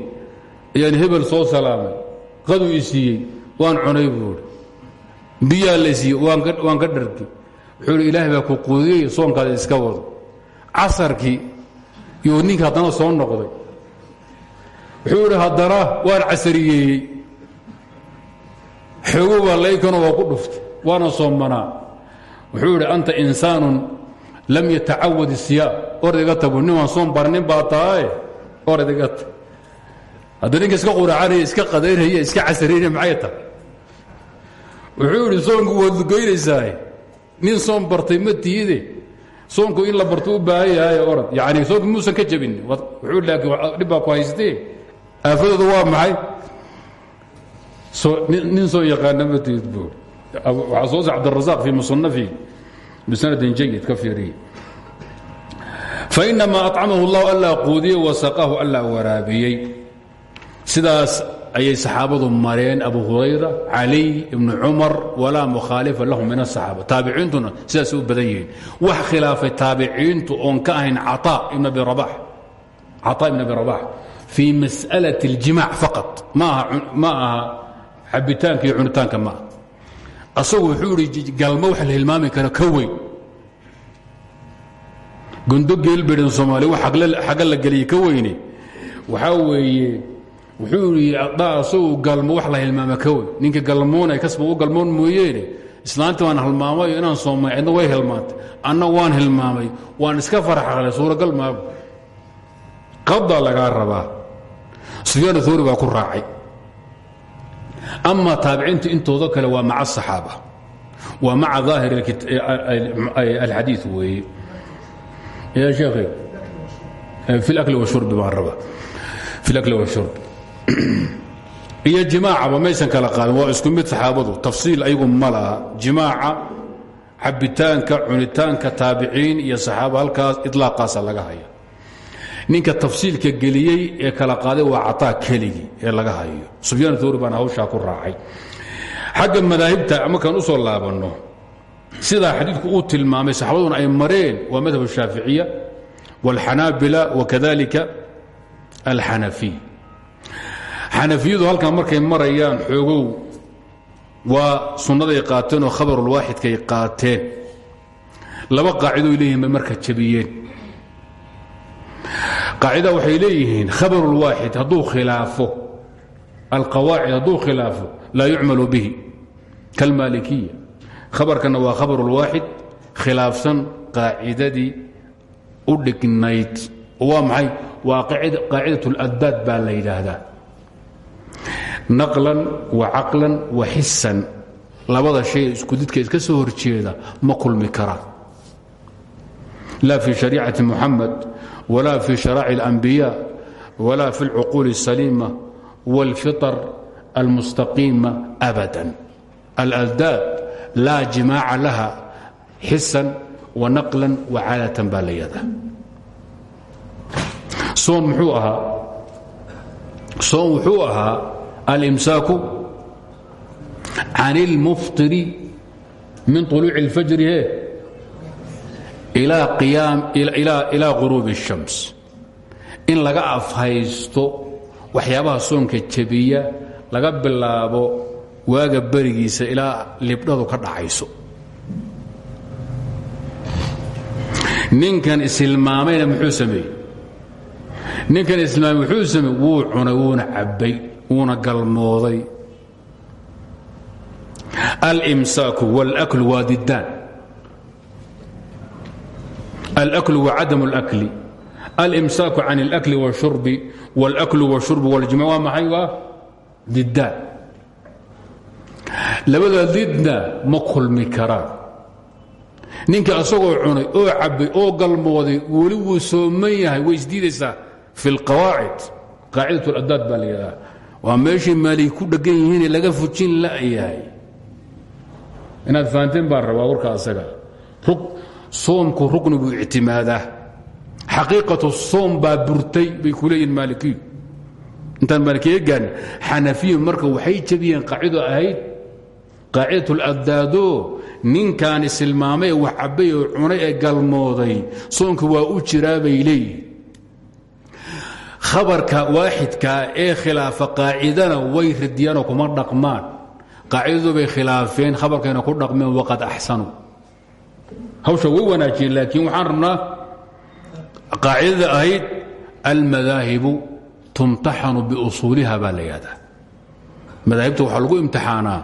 ayaan hebel soo salaamay. Qaduu i siiyey waan cunay buu idhi biyaa la siiyey waan ka dhargi wuxuu idhi ilaahay baa ku quudiyey soonkaada iska wado. Casarkii yuu ninkii haddana soo noqday. Wuxuu idhi haddana waan casariyeeyey xoogo baa laykano waa ku dhuftay waana soomanaa wuxuu idhi anta insaanun lam yatacawad isiyaam or iga tagu nin waan soon barnin baa tahae or idiga tag. Hadda ninka iska quracanaya iska qadaynaya iska casaraynaya maxay tahay wuxuu idhi soonku waad lugaynaysaa nin soon bartay ma tiide soonku in la barto u baahan yahay orad yani soonku muusan ka jabin. Wuxuu laakiin dhib baa ku haystee. Aafadooda waa maxay? Nin soo yaqaana ma tiid buur waxaa soo sa cabdirasaaq fii musanafi bisanadin jayid ka fiiriye fainamaa acamahu اllahu allaa quudiye wasaqahu allaa waraabiyey sidaas ayay saxaabadu mareen abu hurayra caliy ibnu cumar walaa mukhaalifa lahu min asaxaaba taabiciintuna sidaas u badan yihiin wax khilaafay taabiciintu oon ka ahayn caطaa ibn abi rabax caطaa ibn abi rabax fii mas'alaة اljimac faqad ma aha cabitaanka iyo cunitaanka maaha asagu wuxuu idhi galmo wax la hilmaami karo ka weyn. Gondo geelbedhan soomaaliya xagga la geliye ka weyne. Waxaa weeye wuxuu idhi adhaa asagu galmo wax la hilmaama ka weyn. Ninka galmoonay kasba u galmoon mooyeene. Islaantii waan hilmaamayo inaan soomay cidna way hilmaantay. Anna waan hilmaamay waan iska farxaqlay suuragal maagu qabdaa lagaa rabaa. Sufyaan thuuri baa ku raacay ama taabiciintu intooda kale waa maca asaxaaba waa maca daahir alxadii weeye. Ya sheekhay fi اlakli washurbi baan raba fi اlakli washurb <clears throat> iyo jimaacaba maysan kala qaadin waa isku mid saxaabadu. Tafsiil ayagu ma laha. Jimaaca cabitaanka cunitaanka taabiciin iyo halkaas ilaaqaasa laga haya ninka tafsiilka geliyey ee kala qaaday waa cataa keligii ee laga hayo sufyaan thawri baana hawshaa ku raacay xagga madaahibta markaan u soo laabanno sidaa xadiidku uu tilmaamay saxaabaduna ay mareen waa madhab الshaaficiya wاlxanaabila wakadalika alxanafiy xanafiyadu halkan markay marayaan xoogow waa sunnaday qaateen oo khabarulwaaxidkay qaateen laba qaacidoy leeyihin bay marka jabiyeen qaacida waxay leeyihiin khabarulwaaxid hadduu khilaafo alqawaacid hadduu khilaafo laa yucmalu bihi kalmaalikiya. Khabarkanna waa khabarulwaaxid khilaafsan qaacidadii u dhignayd. Waa maxay? Waa qaacidat اladdaad baa la yidhaahdaa. Naqlan wa caqlan wa xisan labada shay iskudidka iska soo horjeeda ma kulmi karaan. Laa fi shariicati muxamed wala fi sharaaci اlanbiya wala fi اlcuquul الsaliima wاlfiطr almustaqiima abada aladdaad laa jimaaca laha xisan wa naqlan wa caadatan baa la yihahdaa soon muxuu ahaa soon wuxuu ahaa alimsaaku can اlmuftiri min طuluuci اlfajri he ilaa quruubi الshams in laga afhaysto waxyaabaha soonka jebiya laga bilaabo waaga berigiisa ilaa libdhadu ka dhacayso ninkan ishilmaamayna muxuu sameeyey ninkan islaami wuxuu samey wuu cunay wuuna cabbay wuuna galmooday alimsaaku wاlakl waa diddaan alakl wa cadam اlakli alimsaaku can اlakli wاshurbi wاlakl wاshurb wاljima waa maxay waa diddaan labada didna ma kulmi karaan ninka asagoo cunay oo cabbay oo galmooday weli wuu sooman yahay way isdiidaysaa fi اlqawaacid qaacidaة اladdaad baa la yidhahdaa waa meeshii maali ku dheggan yihiine laga fujin la'yahay inaad fahanteen baan rabaa warka asaga soomku rukni buu ictimaadaa. Xaqiiqatu soom baa burtay bay ku leeyihiin maalikiyu. Intaan maalikiya gaarni marka waxay jebiyeen qaacido ahayd qaacidat اladdaado ninkaan isilmaamay wax cabbay oo cunay galmooday soonka waa u jiraa bay leeyihiin khabarka waaxidkaa ee khilaafa qaacidana way radiyaanoo kuma dhaqmaan. Qaacidadu bay khilaafeen khabarkayna ku dhaqmeen waqad axsanuu hawsha way wanaajiyeen laakiin waxaan rabnaa qaacidada ahayd almadaahibu tumtaxanu biusuuliha baa la yihahdaa madaahibta waxaa lagu imtixaanaa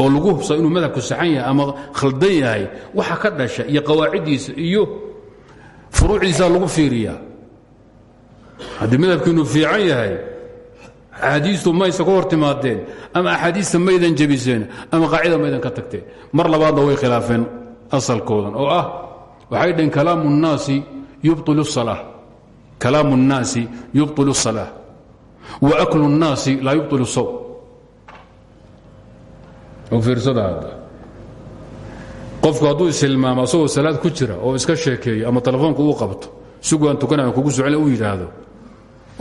oo lagu hubsaa inuu madhabku saxan yahay ama khaldan yahay waxa ka dhasha iyo qawaaciddiisa iyo furuucdiisaa lagu fiiriyaa. Haddii madhabkiinu fiican yahay axaadiistu maysa ka hor timaadeen ama axaadiista maydan jebiseen ama qaacida maydan ka tagteen. Mar labaadna way khilaafeen asalkoodan oo ah waxay dhaheen kalaamu الnaasi yubطil الsalaa kalaamu الnaasi yubطil الsalaa wa aklu الnaasi laa yubطil الsawm oo fiirsada hadda qofku hadduu ishilmaamo asagoo salaad ku jira oo iska sheekeeyo ama telefoonka uu qabto sugaan tukanaya kugu socon u yidhaahdo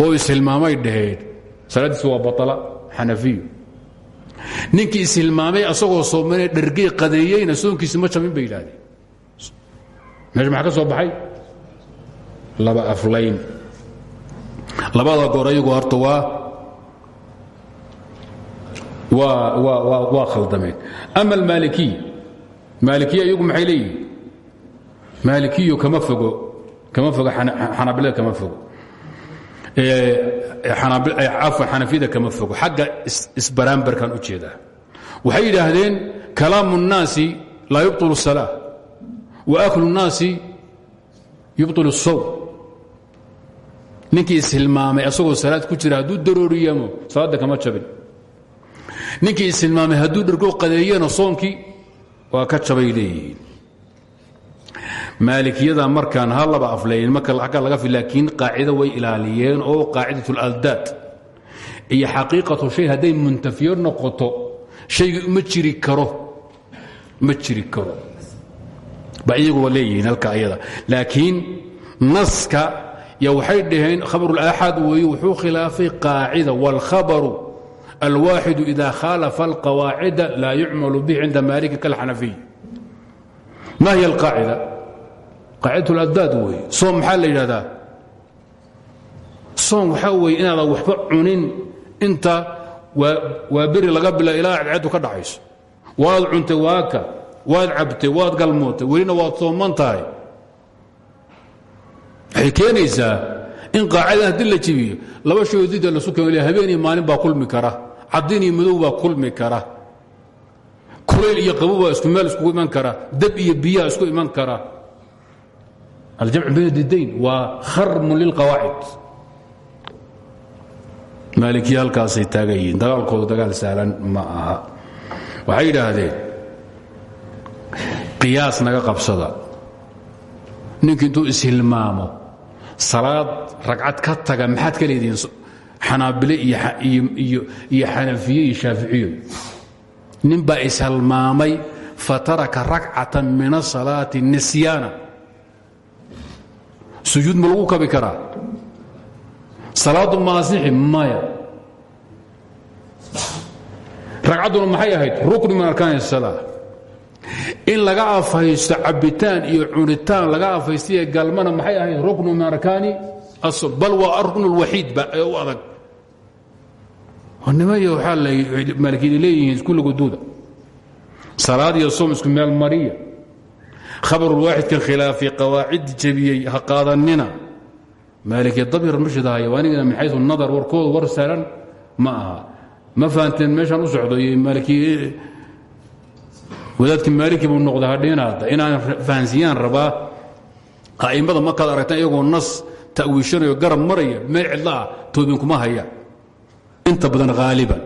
oo ishilmaamay dhaheen salaaddiisu waa baطla xanafiyu ninkii ishilmaamay asagoo soomane dhargey qadeeyeyna soonkiisi ma jabin bay yidhahdeen. Meesha maxaa soo baxay? Laba aflayn. Labada goor ayagu horta waa waa khaldameen. Ama almaalikiya maalikiya iyagu maxay leeyihiin kama fogo kama fogo xanaabilada kama fogo xanafiyada kama fogo xagga isbaraambarkan u jeedaa waxay yidhaahdeen kalaamu الnaasi laa yubطil الsalaa wa aklu الnaasi yubطil الsowm ninkii ishilmaamay asagoo salaad ku jira hadduu darooriyamo salaadda kama jabin ninkii ishilmaamay hadduu dhergoo qadeeyana soonkii waa ka jabay leeyihiin maalikiyada markaan ha laba aflayn marka agga laga fi laakiin qaacida way ilaaliyeen oo qaacidat اlaldaad iyo xaqiiqatu shay hadday muntafiyo noqoto shaygii ma karo. Ma karo. Ba leeyihiin halka ayada. Laakiin naska y waxay dhaheen khabarulaaxaad weeye wuxuu khilaafay qaacida wاlkhabaru alwaaxidu ida khaalafa alqawaacida laa yucmalu bih cinda maaliki kalxanafiy ma hiy alqaacida qaacidat laddaad weeye soom maxaa la yidhahdaa? Soom waxaa weeye inaadan waxba cunin. Inta waa beri laga bila ilaa cadceeddu ka dhaxayso waad cuntay waaka waad cabtay waad galmootay welina waad sooman tahay. Waxay keenaysaa in qaacida haddii la jibiyo laba shayoo dida lasu keeno habeen iyo maalin baa kulmi kara cadin iyo madow baa kulmi kara kulayl iyo qabow baa isku meel iskugu iman kara dab iyo biyaa isku iman kara aljamcu bayn didayn waa kharmun lilqawaacid maalikiya halkaasay taagan yihiin dagaalkoodu dagaal sahlan ma aha. Waxay yidhaahdeen qiyaas naga qabsada. Ninku intuu ishilmaamo salaad ragcad ka taga maxaad ka leedihiin? Xanaabile iyo xanafiye iyo shaaficiyo nin baa ishalmaamay fataraka rakcatan min asalaati nisyaana sujuud ma lagu kabi karaa? Salaadu maasixi maya. Ragcadduna maxay ahayd? Rukni min arkaan salaa in laga afhaysto cabitaan iyo cunitaan laga afhaystiye galmana maxay ahayd? Ruknu min arkaani? Bal waa arukn اlwaxiid ba ee u adag. Nimay waxaa maalikiyada leeyihiin iskuligu duuda. Salaad iyo soom isku meel mariya khabarulwaaxidkan khilaafay qawaacid jabiyey ha qaadanina maalikiya dabyar mashidahaya anigana min xayu nadar warkooda war salan ma aha. Ma fahanteen meeshaan u socdo iyo wadaadkii maaliki buu noqda hadhinaada inaan fahansiiyaan rabaa. A'immada markaad aragtaan iyagoo nas ta'wiishanayo garab maraya meel cidla ah toobinkuma haya. Inta badan haaliban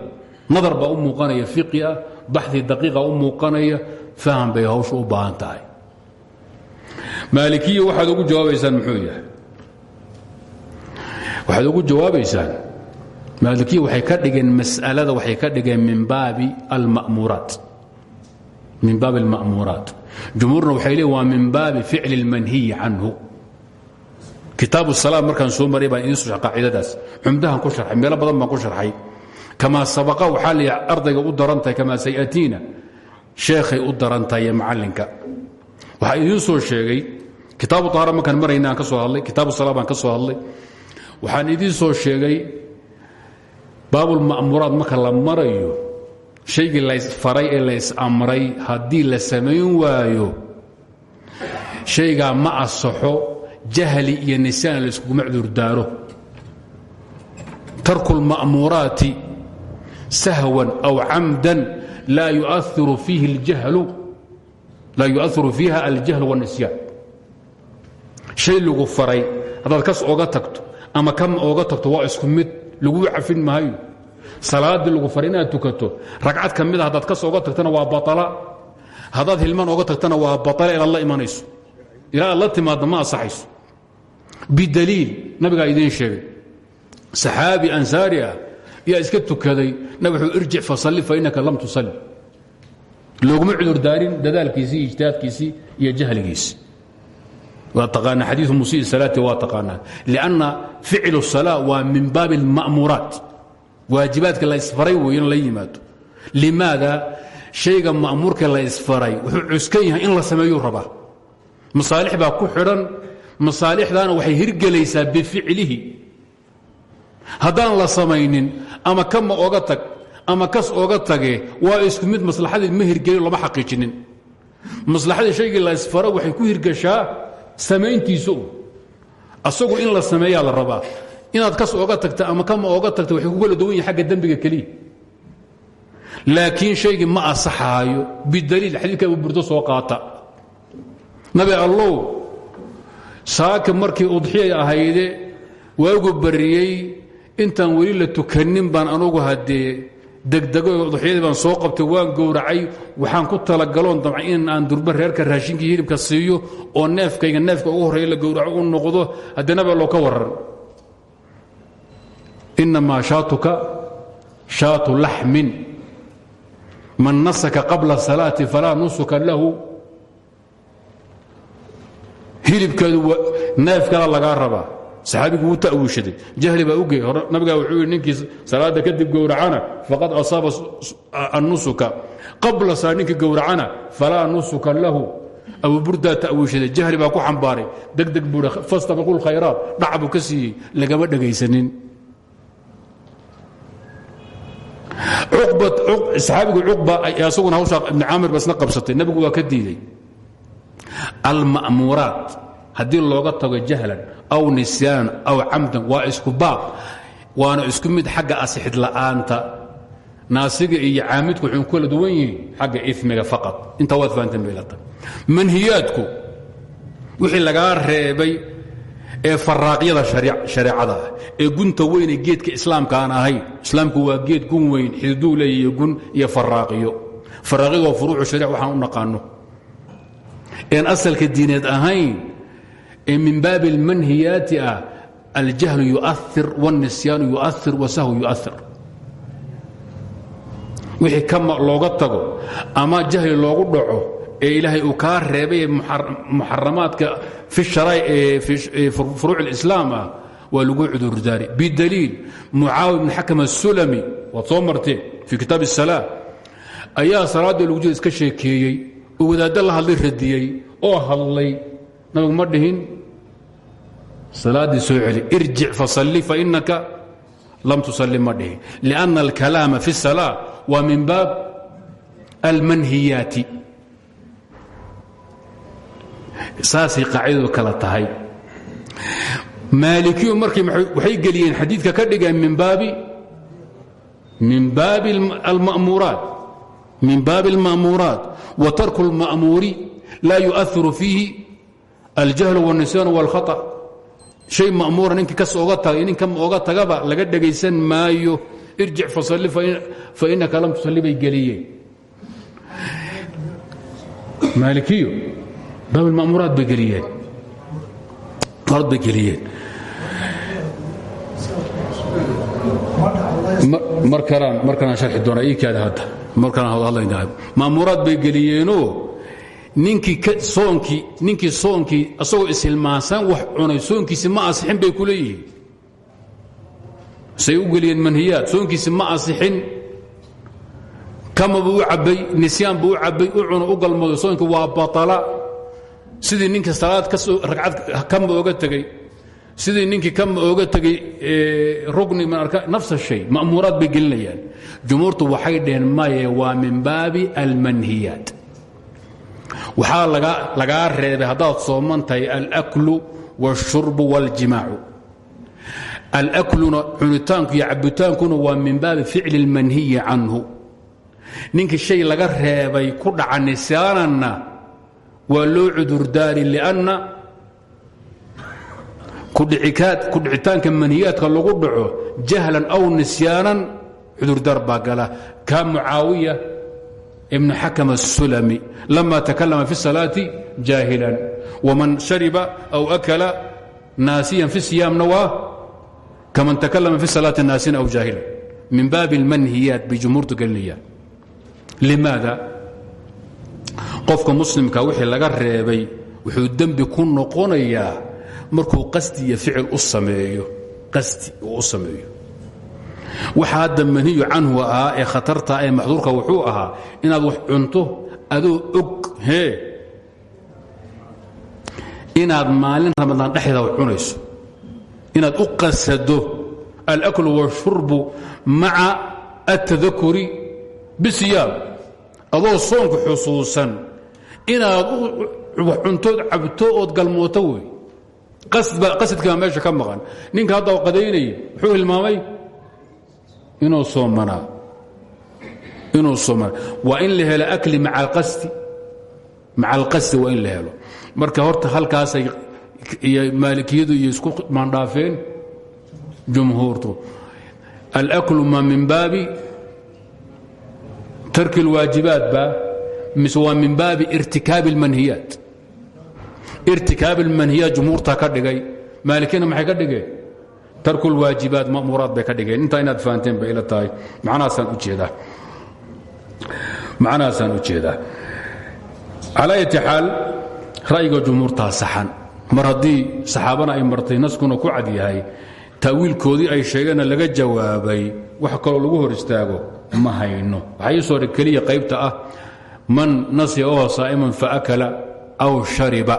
nadar baa u muuqanaya fiqi ah baxi daqiiqa u muuqanaya faham bay hawsha u baahan maalikiya waxaad ugu jawaabaysaan muxuu yahay? Waxaad ugu jawaabaysaan. Maalikiya waxay ka dhigeen mas'alada waxay ka dhigeen min baabi alma'muuraat. Min baabi alma'muuraat. Jumhuurna waxay leeyiin waa min baabi ficli اlmanhiyi canhu. Kitaabu salaam markaan soo maray baan idiin soo qaacidadaas cumdahan ku sharxay meelo badan baan ku sharxay. Kamaa sabaqa waxaa la ardayga u daran tahay kamaa sayatiina. U daran tahay macallinka waxaa idiin soo sheegay kitaabu tahaara markaan marayna aan ka soo hadlay kitaabu salaa baan ka soo hadlay. Waxaan idiin soo sheegay baabulma'muuraad marka la marayo shaygii laysfaray ee laysamray haddii la samayn waayo shaygaa ma asaxo jahli iyo nisaan layskuguma cudurdaaro tarku اlma'muuraati sahwan aw camdan laa yuairu fiiha aljahlu wاnisyaan shay lagu faray haddaad kas oga tagto ama kama oga tagto waa isku mid laguu cafin maayo. Salaaddii lagu faray tukato ragcad ka mida haddaad kas oga tagtana waa baala haddaad hilmaan oga tagtana waa baala inaad la imanayso. Ilaa aad la timaadda ma asaxayso bidaliil nabigaa sheegay. Saxaabi ansaari ah iska tukaday nabig wuxuu irjic fasalli fa innaka lam tusalli looguma cudurdaarin dadaalkiisii ijtihaadkiisii iyo jahligiisi waa taqaana xadiiu musii salaati waa taqaanaa. Lianna ficlu salaa waa min baabi alma'muuraat. Waajibaadka la isfaray weeye in la yimaado. Limaada shayga ma'muurka la isfaray wuxuu cuskan yahay in la sameeyuu rabaa masaalix baa ku xidhan masaalixdaana waxay hirgelaysaa bificlihi. Haddaan la samaynin ama kama oga tag ama kas oga tage waa isku mid maslaxadii ma hirgelin lama xaqiijinin. Maslaxadii shaygii la isfara waxay ku hirgashaa samayntiisu. Asagu in la sameeyaa la rabaa. Inaad kas oga tagta ama kama oga tagta waxay ku kala duwan yihiin agga dembiga keliya laakiin shaygii ma asaxaayo bidaliil xadiidka abu burdo soo qaata. Nabi allow saaka markii udxiyay ahayde waagu bariyey intaan weli la tukanin baan anugu haddee degdego udxiyadii baan soo qabtay waan gowracay waxaan ku talagaloon damcay in aan durba reerka raashinkii hilibka siiyo oo neefkayga neefka ugu horreeya la gowraco u noqdo haddee nabi allow ka waran inamaa shaatuka shaatu laxmin. Man nasaka qabla salaati falaa nusuka lahu. Hilibkeedu neef kala lagaa rabaa saxaabigu wuu ta'wiishaday jahli baa ugey hore nabigaa wuxuu yidhi ninkii salaadda kadib gowracana faqad asaaba annusuka. Qabla saa gowracana falaa nusuka lahu. Abu burdaa ta'wiishaday jahli baa ku xambaaray. Degdeg buu fastabiqu lkhayraat dhac buu ka siiyey. Lagama dhegaysanin saxaabigu cuqba asaguna hawshaa ibni caamir ba isna qabsatay. Nebigu waa ka diiday alma'muuraat. Haddii looga tago jahlan aw nisyaanan aw camdan waa isku baab waana isku mid xagga asixid la'aanta. Naasiga iyo caamidku waxuu kala duwan yihiin xagga imiga faqad. Intaa waad fahanteen baylata manhiyaadku wixii lagaa reebay ee faraaqyada shareecada ah ee gunta weyne geedka islaamka aan ahayn. Islaamku waa geed gun weyn xididuu leeyahiy gun iyo faraaqiyo waa furuucu sharic waxaan u naqaano. Een asalka diineed ahayn ee min baabi almanhiyaati ah aljahlu yu'air wاlnisyaanu yu'air wasahw yu'air wixii ka looga tago ama jahli loogu dhaco ee ilaahay uu kaa reebay muxaramaadka fi furuuc اlislaam ah waa lagu cudurdaari bidaliil mucaawi bn xakam asulami waad soo marteen fii kitaab الsalaa ayaa salaaddii lagu jira iska sheekeeyey oo wadaaddo la hadlay radiyey oo hadlay nabigu ma dhihin salaaddii soo celi irjic fasalli fainaka lam tusalli ma dhihin liأnna alkalaama fi الsalaa waa min baab almanhiyaati saasay qaacidadu kala tahay maalikiyu markii waxay geliyeen xadiidka ka dhigeen min baabi min baabi alma'muuraat min baabi alma'muuraat wa tarku اlma'muuri laa yuؤahiru fiihi aljahlu wاlnisyaan wاlkhaطأ shay ma'muura ninkii kas oga tagay ninka oga tagaba laga dhegaysan maayo irjic fasalli fainaka lam tusalli bay geliyeen maalikiyo baab alma'muuraat bay geliyeen ard bay geliyeen mar kalaan mar kalaan sharxi doonaa ii kaada hadda mar kalaan wada hadlayna ma'muuraad bay geliyeenoo ninkii soonkii asagoo ishilmaansan wax cunay soonkiisi ma asixin bay ku leeyihiin. Say u geliyeen manhiyaad soonkiisi ma asixin. Kama buu u cabbay nisyaan buu u cabbay u cuno u galmoodo soonkii waa batala. Sidii ninkii salaad ragcad kama oga tegey sidii ninkii kama oga tegey rugni min arkaan nafsa shay ma'muuraad bay gelinayaan. Waxay dhaheen maye waa min baabi almanhiyaat waxaa lagaa reebay haddaad sooman tahay alaklu wاlshurbu wاljimaacu alakluna cunitaanku iyo cabitaankuna waa min baabi ficli اlmanhiyi canhu ninkii shay laga reebay ku dhaca nisyaananna waa loo cudurdaari lianna kudhicitaanka manhiyaadka lagu dhaco jahlan aw nisyaanan cudurdaar baa gala ka mucaawiya ibn xakam الsulami lama takalama fi الsalaaةi jaahilan wman shariba aw akala naasiyan fi siyaamna waa kaman takalama fi salaati naasiyan aw jaahilan min baabi اlmanhiyaat bay jumhuurtu gelinayaan limaada qofka muslimka wixii laga reebay wuxuu dembi ku noqonayaa markuu qasdi iyo ficil u sameeyo qasdi uu u sameeyo waxa hadda manhiyu canhu ahaa ee khatarta ee maxduurka wuxuu ahaa inaad wax cunto adoo og hee inaad maalin ramadaan dhexdeeda wax cunayso. Inaad u qasado alakl washurbu maca altadakuri bisiyaab adoo soonku xusuusan inaad wax cuntood cabto ood galmooto wey qasadkaa meesha ka maqan. Ninka hadda qadaynaya wuxuu hilmaamay inuu soomanaa inuu soomanaa waa in la helo akli maa alqasdi maca alqasdi waa in la helo marka horta halkaasay iyo maalikiyadu iyo isku maandhaafeen jumhuurtu alaklu ma min baabi tarki اlwaajibaat ba mise waa min baabi irtikaabi اlmanhiyaat irtikaab اlmanhiyaat jumhuurtaa ka dhigay maalikiyana maxay ka dhigeen Tarku اlwaajibaat ma'muuraat bay ka dhigeen. Intaa inaad fahanteen bay ila tahay. Macnahaasaan u jeedaa. Macnahaasaan u jeedaa. Calaa ayati xaal ra'yiga jumhuurtaa saxan. Mar haddii saxaabana ay martay naskuna ku cad yahay taawiilkoodii ay sheegeenna laga jawaabay wax kaloo lagu hor istaago ma hayno. Waxaa ii soo hor keliya qaybta ah man nasiya oho saa'iman faakala aw shariba.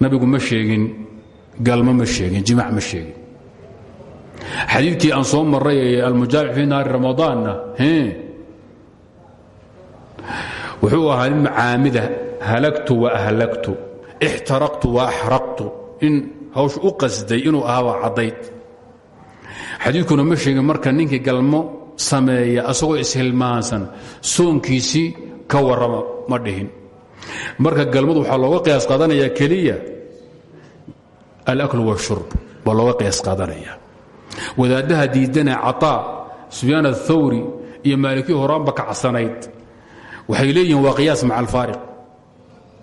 Nabigu ma sheegin galmo ma sheegin jimaac ma sheegin. Xadiidkii aan soo maray ee almujaamic fii naari ramadaanna wuxuu ahaa nin macaamida halagtu wa ahlagtu ixtaraqtu wa axraqtu in hawshu u qasday inuu ahaabaa caddayd. Xadiidkuna ma sheegin marka ninkii galmo sameeya asagoo ishilmaansan soonkiisii ka warrama ma dhihin. Marka galmadu waxaa looga qiyaas qaadanayaa keliya alakl washurb baa looga qiyaas qaadanaya. Wadaaddaha diidana caطaa sufyaan aلthawri iyo maalikii horaanba kacsanayd waxay leeyihiin waa qiyaas maca alfaariq.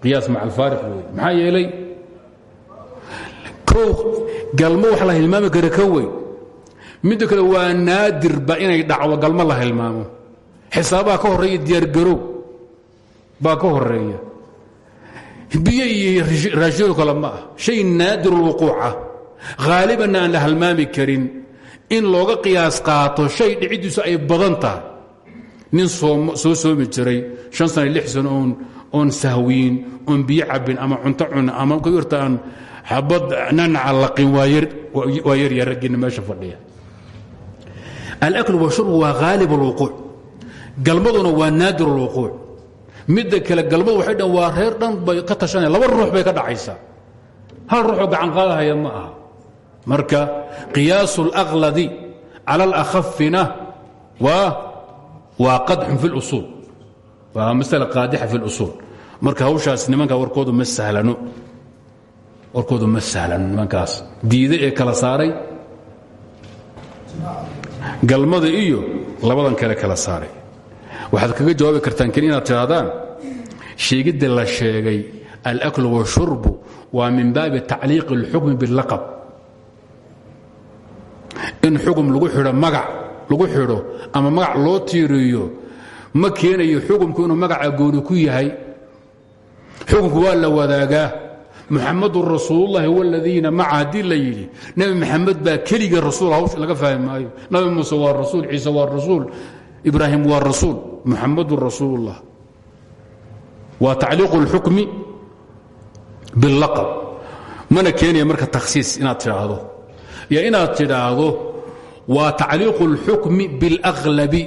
Qiyaas maca alfaariq wey maxaa yeelay? Kow galmo wax la hilmaami kara ka weyn midda kale waa naadirba inay dhacdo galmo la hilmaamo. Xisaabaha ka horreeya diyaargarow baa ka horreeya biyo iyo raashido kale ma ah shay naadir lwuquucah haalibanna aan la halmaami karin. In looga qiyaas qaato shay dhiciddiisu ay badan tahay. Nin soo soomi jiray. An lix sano oon oon sahwiin oon biyo cabbin ama cunto cuna ama kayarta aan xabad nanaca laqin waa yarya raggiinna meesha fadhiya. Alakl washurb waa haalib اlwuquuc galmaduna waa naadir اlwuquuc midda kale galmadu waxay dhan waa reer dhan bay ka tashanaya laba ruux bay ka dhacaysaa hal ruuxoo gacan qaadahaya ma aha marka qiyaasu اlأkladi cala اlakhafina waa waa qadxun fi اlusuul waa masala qaadixa fi اlusuul marka hawshaas nimanka warkoodu ma sahlano warkoodu ma sahlano nimankaas diide ee kala saaray galmada iyo labadan kale kala saaray waxaad kaga jawaabi kartaan keli inaad tidhaahdaan sheegidda la sheegay alaklu washurbu waa min baabi tacliiqi اlxukmi biاllaqab in xukm lagu xidho magac lagu xidho ama magac loo tiiriyo ma keenayo xukumku inuu magaca gooni ku yahay. Xukumku waa la wadaagaa. Muxamadun rasuulullahi wladiina maca haddii la yidhi nebi maxamed baa keligii rasuul hawsha laga fahmi maayo. Nabi muuse waa rasuul ciise waa rasuul ibraahim waa rasuul muxamadun rasuulullah waa tacliiqu اlxukmi biاllaqab mana keenaya marka takhsiis inaad tidhaahdo iyo inaad tidhaahdo waa tacliiqu اlxukmi biاlأklabi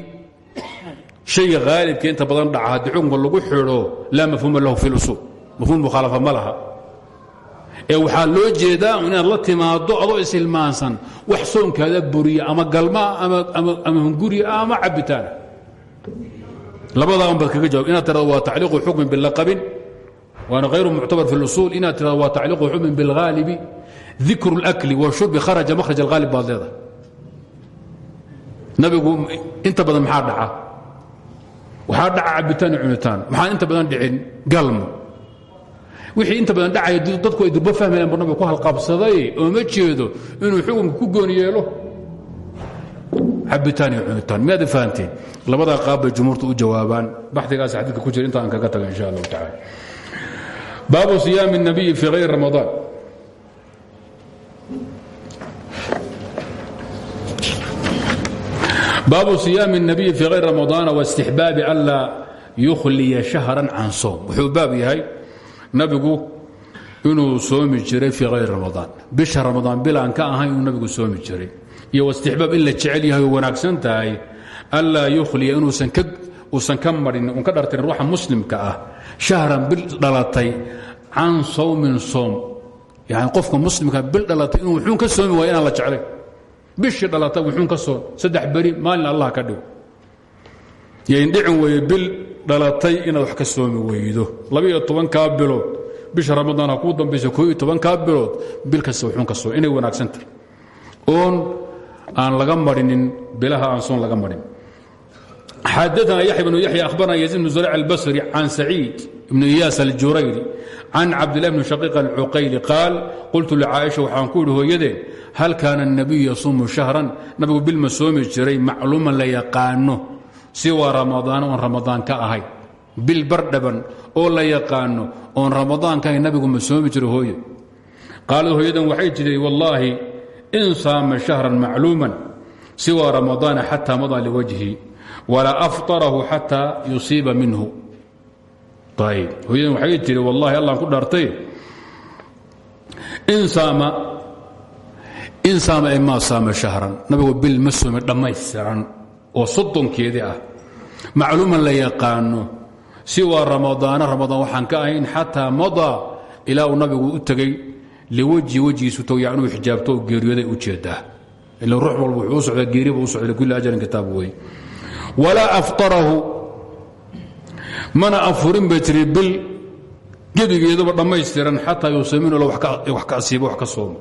shayga haalibka inta badan dhaca haddii xukumka lagu xidho laa mafhuuma lahu fi اlusuul mafhum mukhaalafa ma laha ee waxaa loo jeedaa inaad la timaado adoo ishilmaansan wax soonkaada buriya ama galmaa ama hunguriya ama cabitaana labadaa un baad kaga jawab inaad tirado waa tacliiqu xukmin bilaqabin waana hayru muctabar fi اlusuul inaad tirado waa tacliiqu xukmin bilhaalibi dikru اlakli washurbi kharaja mahraj alhaalib baad leeda nabigu inta badan maxaa dhaca? Waxaa dhaca cabitaan iyo cunitaan. Waxaan inta badan dhicin? Galmo. Wixii inta badan dhacaya dadku ay durbo fahmayaan buu nabigu ku halqabsaday oo ma jeedo inuu xukunka ku gooni yeelo cabitaan iyo cunitaan miyaad fahanteen labadaa qaab bay jumhuurtu u jawaabaan baxdigaas xadiidka ku jira inta aan kaga taga insha allahu tacala baabu siyaami الnabiyi fii hayri ramadaan baabu siyaami الnabiyi fii hayri ramadaana واstixbaabi anlaa yukhliya shahran can soom wuxuu baab yahay nabigu inuu soomi jiray fii hayri ramadaan bisha ramadaan bilaan ka ahayn inuu nabigu soomi jiray iyo wastixbaab in la yahay wanaagsan tahay anlaa yukhliya inuusan ka marin un ka dhartirin ruuxa muslimka ah shahran bil dhalatay can sawmin soom yani qofka muslimka bil dhalatay inuu wuxuun ka soomi waayo inaan la jeclay bishii dhalata wuxuun ka soom saddex beri maalin allah ka dhigo. Yndhicin weeye bil dhalatay inaad wax ka soomi weydo. Labaiyo tobankaa bilood. Bisha ramadaana kuu dambaysa koo iyo tobankaa bilood. Bil kasta wuxuun ka soom inay wanaagsan tahay. Oon aan laga marinin bilaha aan soon laga marin. Xadaana yaxya bnu yaxya ahbarana yaziid bnu zurayc albasri can saciid ibnu iyaas aljurayri can cabdilah bni shaqiiq alcuqayli qaal qultu licaaisha waxaan ku idhi hooyadeen hal kaana الnabiyu yasuumu shahran? Nabigu bil ma soomi jiray macluuman la yaqaano siwaa ramadaan oon ramadaan ka ahay. Bil bardhaban oo la yaqaano oon ramadaankahay nabigu ma soomi jiro hooye. Waxay jiray wallaahi in saama shahran macluuman siwa ramadaana xataa madaa liwajhi walaa afطarahu xataa yusiiba minhu ayb hooyadan waxay tiri wallahi allaan ku dhaartay in saama in saama maa saama shahran nabigu bil ma soomi dhammaystiran oo soddonkeedii ah macluuman la yaqaano siwa ramadaana ramadaan waxaan ka ahayn xataa madaa ilaa uu nabigu u tegey liwajhi wejgiisu tog yacnuu xijaabto oo geeriyooday u jeedaa ila ruux walba wuxuu u socdaa geeriba u socda likulli ajalin kitaab wey walaa aftarahu mana afurin bay tiri bil gebigeeduba dhammaystiran xataa yuusamin wax ka asiibo wax ka soomo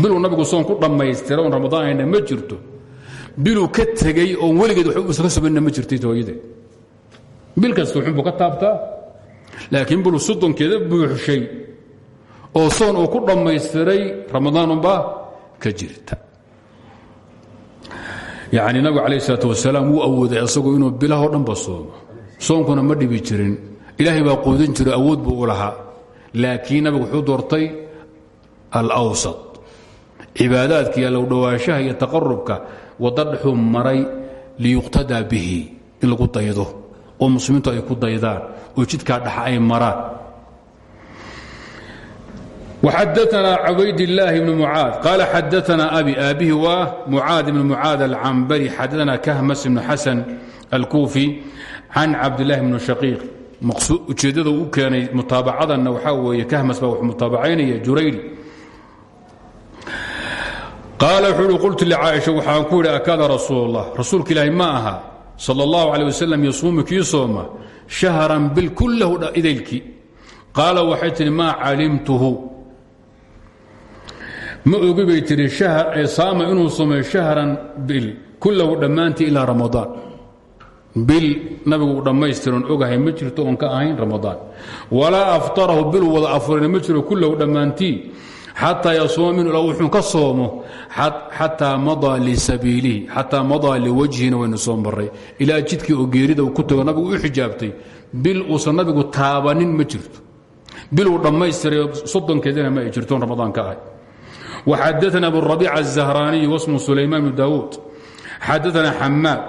biluu nabigu soon ku dhammaystira oon ramadaan hayna ma jirto biluu ka tegey oon weligeed waxba uusan ka soomana ma jirtay hooyadee bil kasta wuxuunbuu ka taabtaa laakiin biluu soddonkeeda buuxshay oo soon uu ku dhammaystiray ramadaanunbaa ka jirta. Yacni nabigu calayh isalaat wasalaam wuu awooday isagu inuu bilahoo dhanba soomo. Soonkuna ma dhibi jirin. Ilaahay baa quudin jiro awood buu u lahaa. Laakiin nabigu wuxuu doortay alawsat. Cibaadaadka iyo low dhowaanshaha iyo taqarubka wadda dhexuu maray liyuqtadaa bihi in lagu daydo oo muslimiintu ay ku daydaan oo jidkaa dhaxa ay maraan وxadثna cubaydاللahi بن mعاad qال xadثna abi aabihi waa mعاad بن mعاad الcambri xadثna kahms بن xasن الكوفي can cabdالlahi بن شhaقيiq ujeeddada u keenay mutaabacadanna waxaa weeye kahmas baa wuxuu mutaabacaynaya jurayl qaala wuxuu uhi qultu lcaaisha waxaan ku idhi akada rasuul الlah rasuulka ilaahi ma aha salى الlahu عalيه waslm yasuumu kii sooma شhahran bil kulahu idaylkii qaala waxay tihi maa calimtuhu ma ogi bay tihi saama inuu sameeyo shahran bil kullahu dhammaantii ilaa ramadaan. Bil nabigu dhammaystiran ogahay ma jirto oon ka ahayn ramadaan. Walaa aftarahu bil wada afurina ma jiro kullahu dhammaantii xataa yasuuma minhu ilaa ka soomo xataa madaa lisabiilihi xataa madaa liwajhina waynu soo maray ilaa jidkii oo geerida uu ku tago nabigu u xijaabtay bil uusan nabigu taabanin ma jirto. Biluu dhammaystiray soddonkeedina ma ay ramadaan ka ahay وxadثna abuالرaبيع الزهrاني واسمه سulayman بن dاوud xadثna xmاad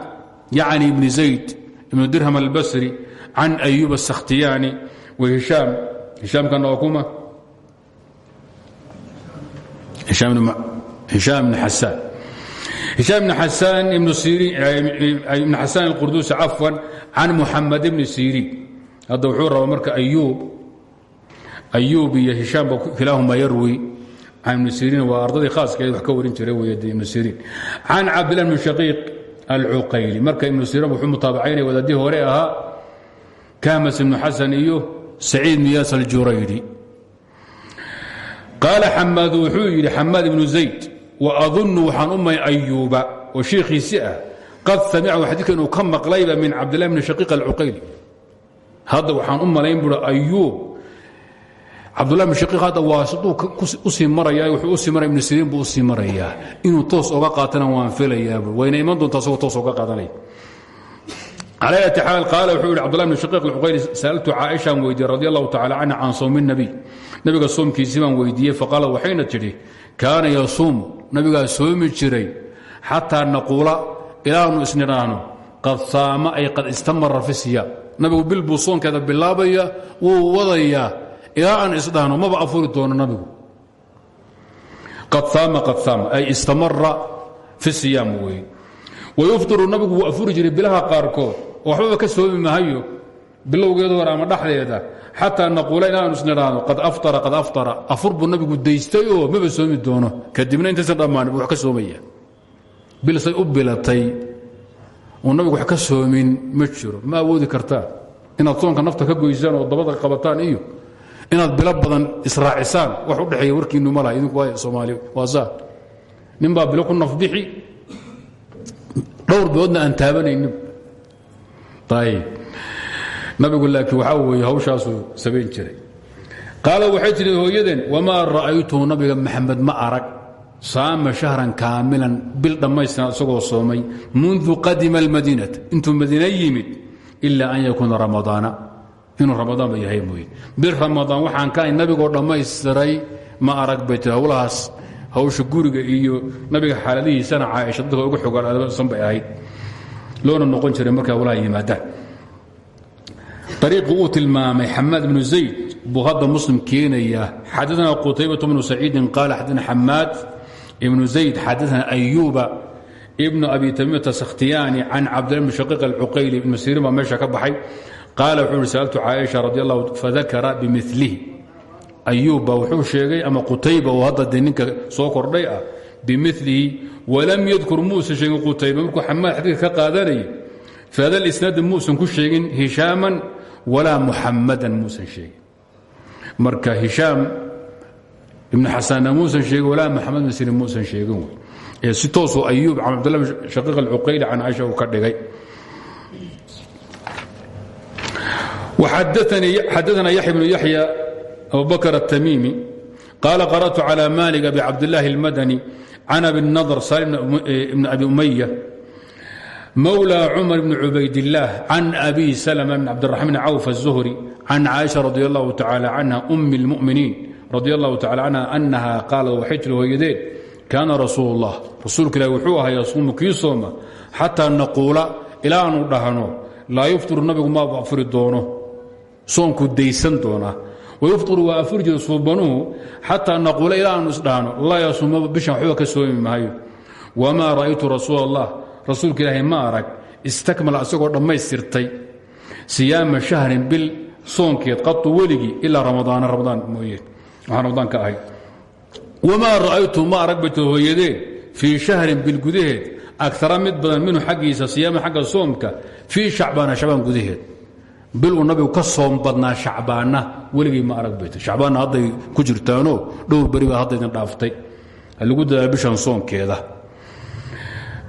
yعnي بن زayd بن dirhم الbsري عan أyوب السkhtiyاni وهiشاam hiشhaamkana waa kuma hiشhaam بن xasaan hiشhaam بن xasaan ibn xasaan الqurdusi cafوا can muxamed بn sيrيn hadda wuxuu rabaa marka أyuub أyuub iyo hiشhaamba kilaahuma yarwi can ibn siriin waa ardadii khaaskaeed wax ka warin jiray wey ibn siriin can cabdillah bn shaqiiq alcuqayli. Marka ibnu siriin wuxuu mutaabacaynaya wadaadii hore ahaa kahmas ibnu xasan iyo saciid miyaas aljuraydi qaala xamaad wuxuu yidhi xamaad ibnu zayd wa adunnu waxaan u may ayuuba oo shiikhiisi ah qad samicahu xadiidka inuu ka maqlayba min cabdillahi bni shaqiiq alcuqayli. Hadda waxaan u malayn buui ayuub cabdulahi mushaqii hadda waa saduu u sii marayaa wuxuu u sii maraya ibnu siriin buu u sii marayaa. Inuu toos oga qaatana waan filayaabu wayna iman doontaa isagoo toos oga qaadanaya. Calى ayati xaal wuxuu yihi cbdullah bn shaqiiq sa'altu caaishaan weydiiyey radi allahu tacala canha can sowmi nabiga soomkiisii baan weydiiyey faqaala waxayna tidhi kaana yasuumu nabigaa soomi jiray xataa naquula ilaanu isnidhaahno qad saama ay qad istamara fi siyaam nabigu bil buu soonkeeda bilaabaya wuu wadayaa ilaa aan maba afuri doono nabigu. Qad saama qad saama. Ay istamara fi siyaam weeye wayuftiru nabigu afuri jiray bilaha qaarkood. Oo waxbaba ka soomi mahayo bilowgeeda hore ama dhexdeeda. Xataa naquula isnidhaahno qad aftara qad aftara. Afur nabigu daystay oo maba soomi doono. Kadibna intaysan dhammaanin buu wax ka soomaya. Bilsay u bilatay. Uu nabigu wax ka soomin ma jiro ma awoodi kartaan inaad soonka nafta ka goysaan oo dabada qabataan iyo inaad bilo badan israacisaan. Wax u dhexeeya warkiinnu ma laha idinku waa soomaali waa baa bilo ku nafbixi dhowr biloodna aan taabanaynin. Ayb nabigu laakiin waxaa weeye hawshaasuu samayn jiray. Qaala waxay tidhi hooyadeen wamaa ra'aytuhu nabiga maxamed ma arag. Saama shahran kaamilan bil dhammaystiran isagoo soomay mundu qadima almadiinata intuu madiina yimid ila an yakuuna ramadaana inuu ramadaanba yahay mooye. Bil ramadaan waxaan ka nabigoo dhammaystiray ma arag bay tir howlahaas hawsha guriga iyo nabiga xaaladihiisana caaisha dadka uga xogaansan bay ahayd. Loona noqon jiray markay howlaha yimaadaan. Ariiqu uu tilmaamay xamaad bnu zayd buu muslim keenaya xadaana qutaybat bnu saciidin qaala xadana xamaad ibnu zayd xadaana ayuuba ibnu abi tamimata sakhtiyaani can cabdillah bn shaqiiq alcuqayli ibnu sirin baa meesha ka baxay qaala wuxuu ihi sa'altu caaisha radi allahu fadakara bimilihi wuxuu sheegay ama qutayba oo hadda dee soo kordhay ah bimilihi walam yadkur muusan sheegin qutayba markuu xamaad xadiidka ka qaadanayay fi hada lisnaadi muusan ku sheegin hishaaman walaa muxamadan muusan sheegin marka hishaam ibnu xasanna muusan sheegin walaa muxamed masri muusan sheegin ee si toosuu ayuub can cabdillah bin shaqiiq ka dhigay xadaana yaxya bnu yaxya abu bakr التmimi qaala qarأtu calى malik abi cabdالlahi الmadani can abi الnadr salim bn abi umaya mawlى cumar bn cubaydالlah can abi slm bn cabdالرaحman bn cawf الزhri can caaisha radi اllahu tacalى canha أmi الmؤminiin radi اllahu tacala canha anaha qaalad waxay tiri hooyadeen kaana rasuul الlah rasuulka ilahi wuxuu ahaa yasuumu kii sooma xataa naquula ilaa aanu dhahno laa yuftiru nabigu ma afuri doono soonku daysan doonaa. Wayuftiru waa afuri jira suubanuhu xataa naquula ilaa aanu isdhahno laa yasuuma bishan waxba ka soomi maayo. Ra'aytu rasuul allah rasuulka ma arag istakmala asagoo dhammaystirtay siyaama shahrin bil soonkeed qatu weligii ilaa ramadaana ramadaan mooye. Waxaan ramadaan ka ahay. Wamaa ra'aytu ma arag bayto hooyadeen shahrin bil gudaheed agara mid badan minhu xaggiisa siyaama xagga soomka fii shacbaana shacbaan gudaheed biluu nabigu ka soom badnaa shacbaana weligii ma arag bayt shacbaanna hadday ku jirtaanoo dhowr beri baa hadda dhaaftay. Lagu dadaalo bishan soonkeeda.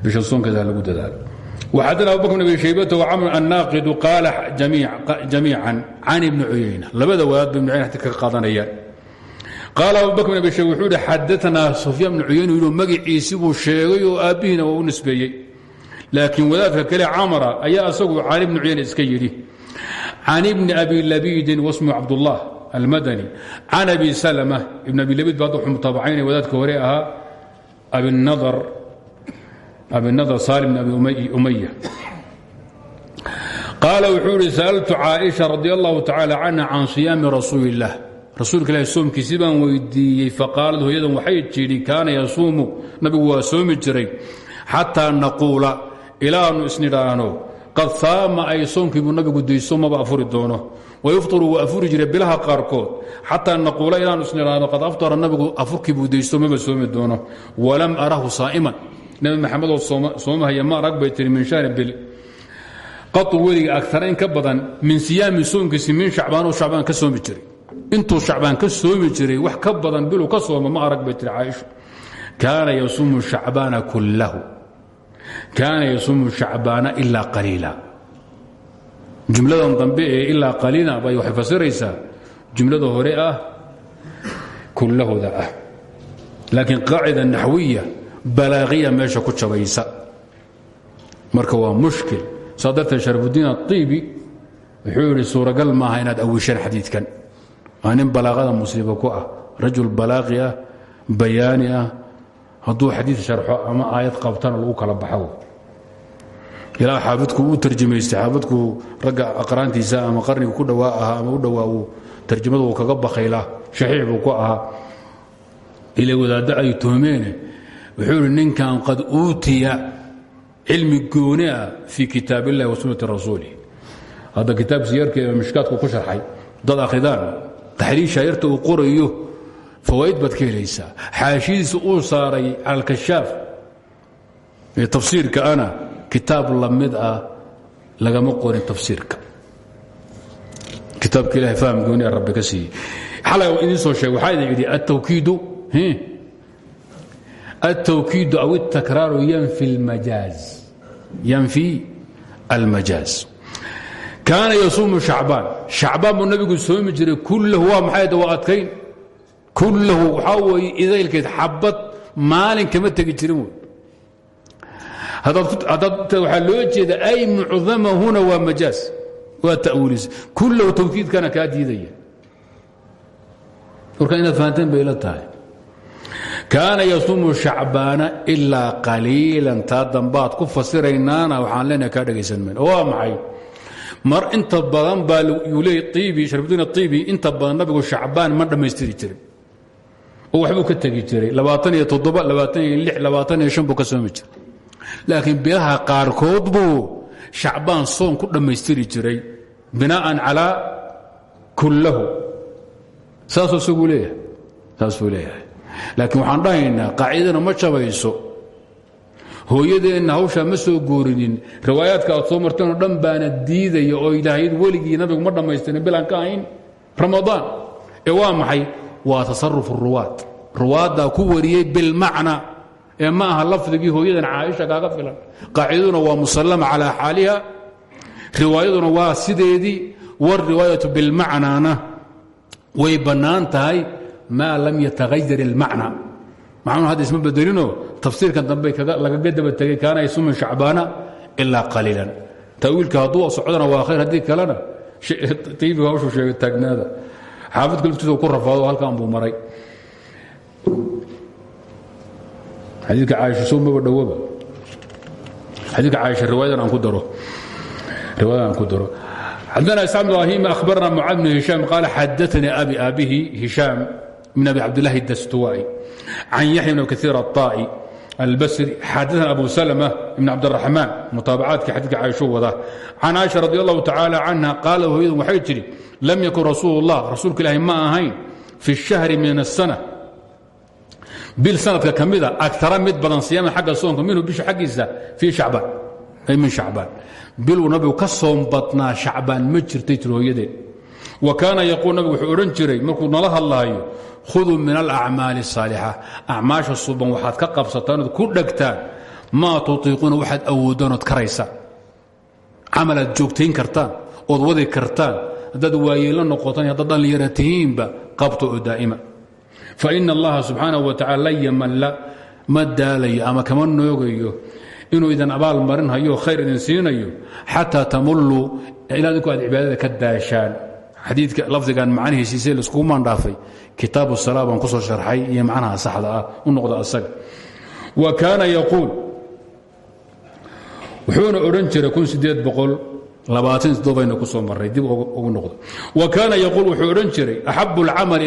Bishan soonkeeda ha lagu dadaalo. Waxadana abubakr bn abi shaybata wacamr annaaqidu qaala jamiican can ibni cuyayna labada wadaadba ibn cuyayna ka qaadanayaan. Qaala abubakr bn abi wuxuu yihi xadaanaa sufyaan bnu cuyayna yidhi buu sheegay oo aabbihiina waa u nisbeeyey. Laakiin kale camara ayaa asagu cali bnu cuyayna iska yidhi can ibni abi labiidin wasmu cabdullah almadani can abi salma ibn abi labiid ba wuxuu mutaabacaynaya wadaadka hore ahaa abinadar salim bn abi umaya qaala wuxuu ihi sa'altu caaisha radi allahu tacaala canha can siyaami rasuuli illah rasuulka ilahi soomkiisii baan weydiiyey faqaalad hooyadan waxay tidhi kaana yasuumu nabigu waa soomi jiray xataa naquula ilaanu isnidhaahno qad saama ay soomkiibuu nabigu dayso maba afuri doono. Wayuftiru wuu afuri jiray bilaha qaarkood. Xataa naquula ilaanu isnidhaahno qad aftara nabigu afurkiibuu dayso maba soomi doono. Walam arahu saa'iman. Nabi maxamedoo soomahaya ma arag bay tihi min shahri bil. Qatu weliga agtara in ka badan min siyaami soomkiisi min shacbaanoo shacbaan ka soomi jiray. Intuu shacbaan ka soomi jiray wax ka badan biluu ka sooma ma arag bay tiri caaisha. Kaana yasuumu shacbaana kullahu kaana yasuumu shacbaana ilaa qaliila. Jumladan dambe ee ilaa qaliila bay waxay fasiraysaa jumlada hore ah kullahooda ah. Laakiin qaacida naxwiya balaaqiya meesha ku jabaysa. Marka waa mushkil. Saa darteed sharafudiin aiibi wuxuu yidhi suuragal maaha inaad awishaan xadiidkan. Waa nin balaaqada musiiba ku ah rajul balaaqi ah bayaani ah hadduu xadiid sharxo ama aayad qabtana lagu kala baxo. Ilaa xaafidku u tarjamaystay xaafidku ragga aqraantiisa ama qarniga ku dhawaa ahaa ama u dhowaa uu tarjamada uu kaga bakayla shaxiix buu ku ahaa ila wadaaddo ay tuhmeene wuxuu idhi ninkan qad uutiya cilmi gooni ah fii kitaab illahi wa sunnati rasuulih hadda kitaab siyarka ee mishkaadku ku sharxay dad akhridaan taxriisha yarta uu fawaaid baad ka helaysaa. Xaashiyadiisa uu saaray cala alkashaaf ee tafsiirka ana kitaab la mid ah lagama qorin tafsiirka. Kitaabka ilahay faham gooni a rabbi ka siiyey. Xalay idiin soo sheegay waxaa idin idhi atawkiidu altawkiidu aw اtakraaru yanfi almajaaz. Kaana yasuumu shacbaan. Shacbaan buu nabigu soomi jiray kullahu waa maxay waa adkayn kullahu waxaa weeye idaylkeed xabad maalin kama tegi jirin wey waxaa loo jeeda ay mucdamahuna waa majaaz waa tawiilisay kullahu tawkiidkana kaa diidaya. Warka inaad fahanteen bay la tahay. Kaana yasuumu shacbaana ilaa qaliilan. Taa dambaad ku fasiraynaana waxaan leenahay kaa dhegaysan mayn. Waa maxay? Mar inta badan baa leey iibi sharafdiin aiibi inta badan nabigu shacbaan ma dhammaystiri jirin oo waxbuu ka tegi jiray. buu ka soomi jiray. laakiin bilaha qaarkood buu shacbaan soon ku dhammaystiri jiray binaa'an calaa kullahu. Saasuu isaguu leeyahay. Laakiin waxaan dhahaynaa qaacidana ma jabayso. Hooyadeenna hawshaa ma soo goorinin. Riwaayaadka aad soo marteenoo dhan baana diidaya oo ilaahayd weligii nabigu ma dhammaystirin bilaan ka ahayn. Ramadaan. Ee waa maxay waa tasaruf ruwaad. Ruwaaddaa ku wariyey bilmacna ee ma aha lafdigii hooyadan caaisha kaaga filan. Qaacidaduna waa musallama calaa xaaliha. Riwaayaduna waa sideedii. Wariwaayatu bilmacnana. Way bannaan tahay maa lam yatahayar ilmacna. Macnuhu hadda isma bedelinoo tafsiirkan dambe lagaga daba tegay kaana yasumin shacbaana ilaa qaliilan. Tawiilka hadduu socdana waa khayr haddii kalena. Iibiga hawshuu sheegay taagnaada xaafidka laftiisa ku rafaado halkan buu maray. Xadiidka caaisha soo maba dhowaba xadiidka caaisha riwaayadan aan ku daro. Riwaayadan ku daro. Xadana isxaaq bn ibrahim akhbarna mucaad bn hishaam qaala xadaanii abi aabihi hishaam min abi cabdillahi dastuwaa'i can yaxya bn kaiir aلطaa'i albasri xadaana abu salma ibn cabdiraxmaan mutaabacaadkii xadiidka caaisho wada can caaisha radi allahu tacaala canha qaala hooyadan waxay tidhi lam yakun rasuul اllah rasuulka ilaahi ma ahayn fi الshahri min الsana bil sanadka ka mida agtara mid badan siyaaman xagga soonka minhu bisha xaggiisa fii shacbaan ay min shacbaan biluu nabigu ka soom badnaa shacbaan ma jirtay tir hooyadeen wa kaana yaquul nabigu wuxuu odhan jiray markuu nala hadlaayo khuduu min alacmaali asaalixa acmaasha suuban waxaad ka qabsataanood ku dhegtaan. Maa tutiiquuna waxaad awooddaanood karaysaan camalaad joogtayn kartaan ood wadi kartaan. Haddaad waayeello noqotaan haddaad dhallinyara tihiinba qabto oo daa'ima. Fa ina allaha subxaanahu wa tacala yamalla ma daalayo ama kama noogayo. Inuu idin abaal marin hayo khayr idin siinayo xataa tamullu ilaa idinku aad cibaadada ka daashaan xadiidka lafdigan macnihiisiise laiskugu maandhaafay kitaabu salaa baan ku soo sharxay iyo macnaha saxda ah u noqda asaga. Wa kaana yaquul wuxuuna odhan jiray baynu ku soo marray dib ugu noqdo. Wa kaana yaquul wuxuu odhan jiray axabu alcamali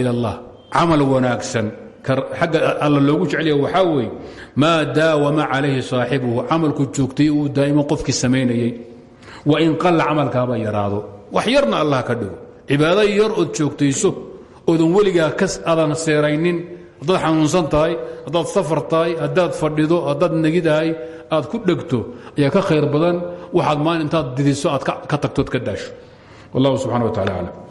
ila allah. Camal wanaagsan. Xagga alla loogu jecelya waxaa weeye maa daawama calayhi saaxibuhu. Camalku joogtay uu daaimo qofkii samaynayey wain qalla camalkaaba yaraado. Wax yarna allah ka dhigo cibaado yar ood joogtayso oodan weligaa adan seeraynin. Haddaad xanuunsan tahay haddaad safar tahay haddaad fadhido haddaad negidahay aad ku dhegto ayaa ka khayr badan. Waxaad maalin intaad didiso aad ka tagtood ka daasho. Wallahu subxana wa tacala aclam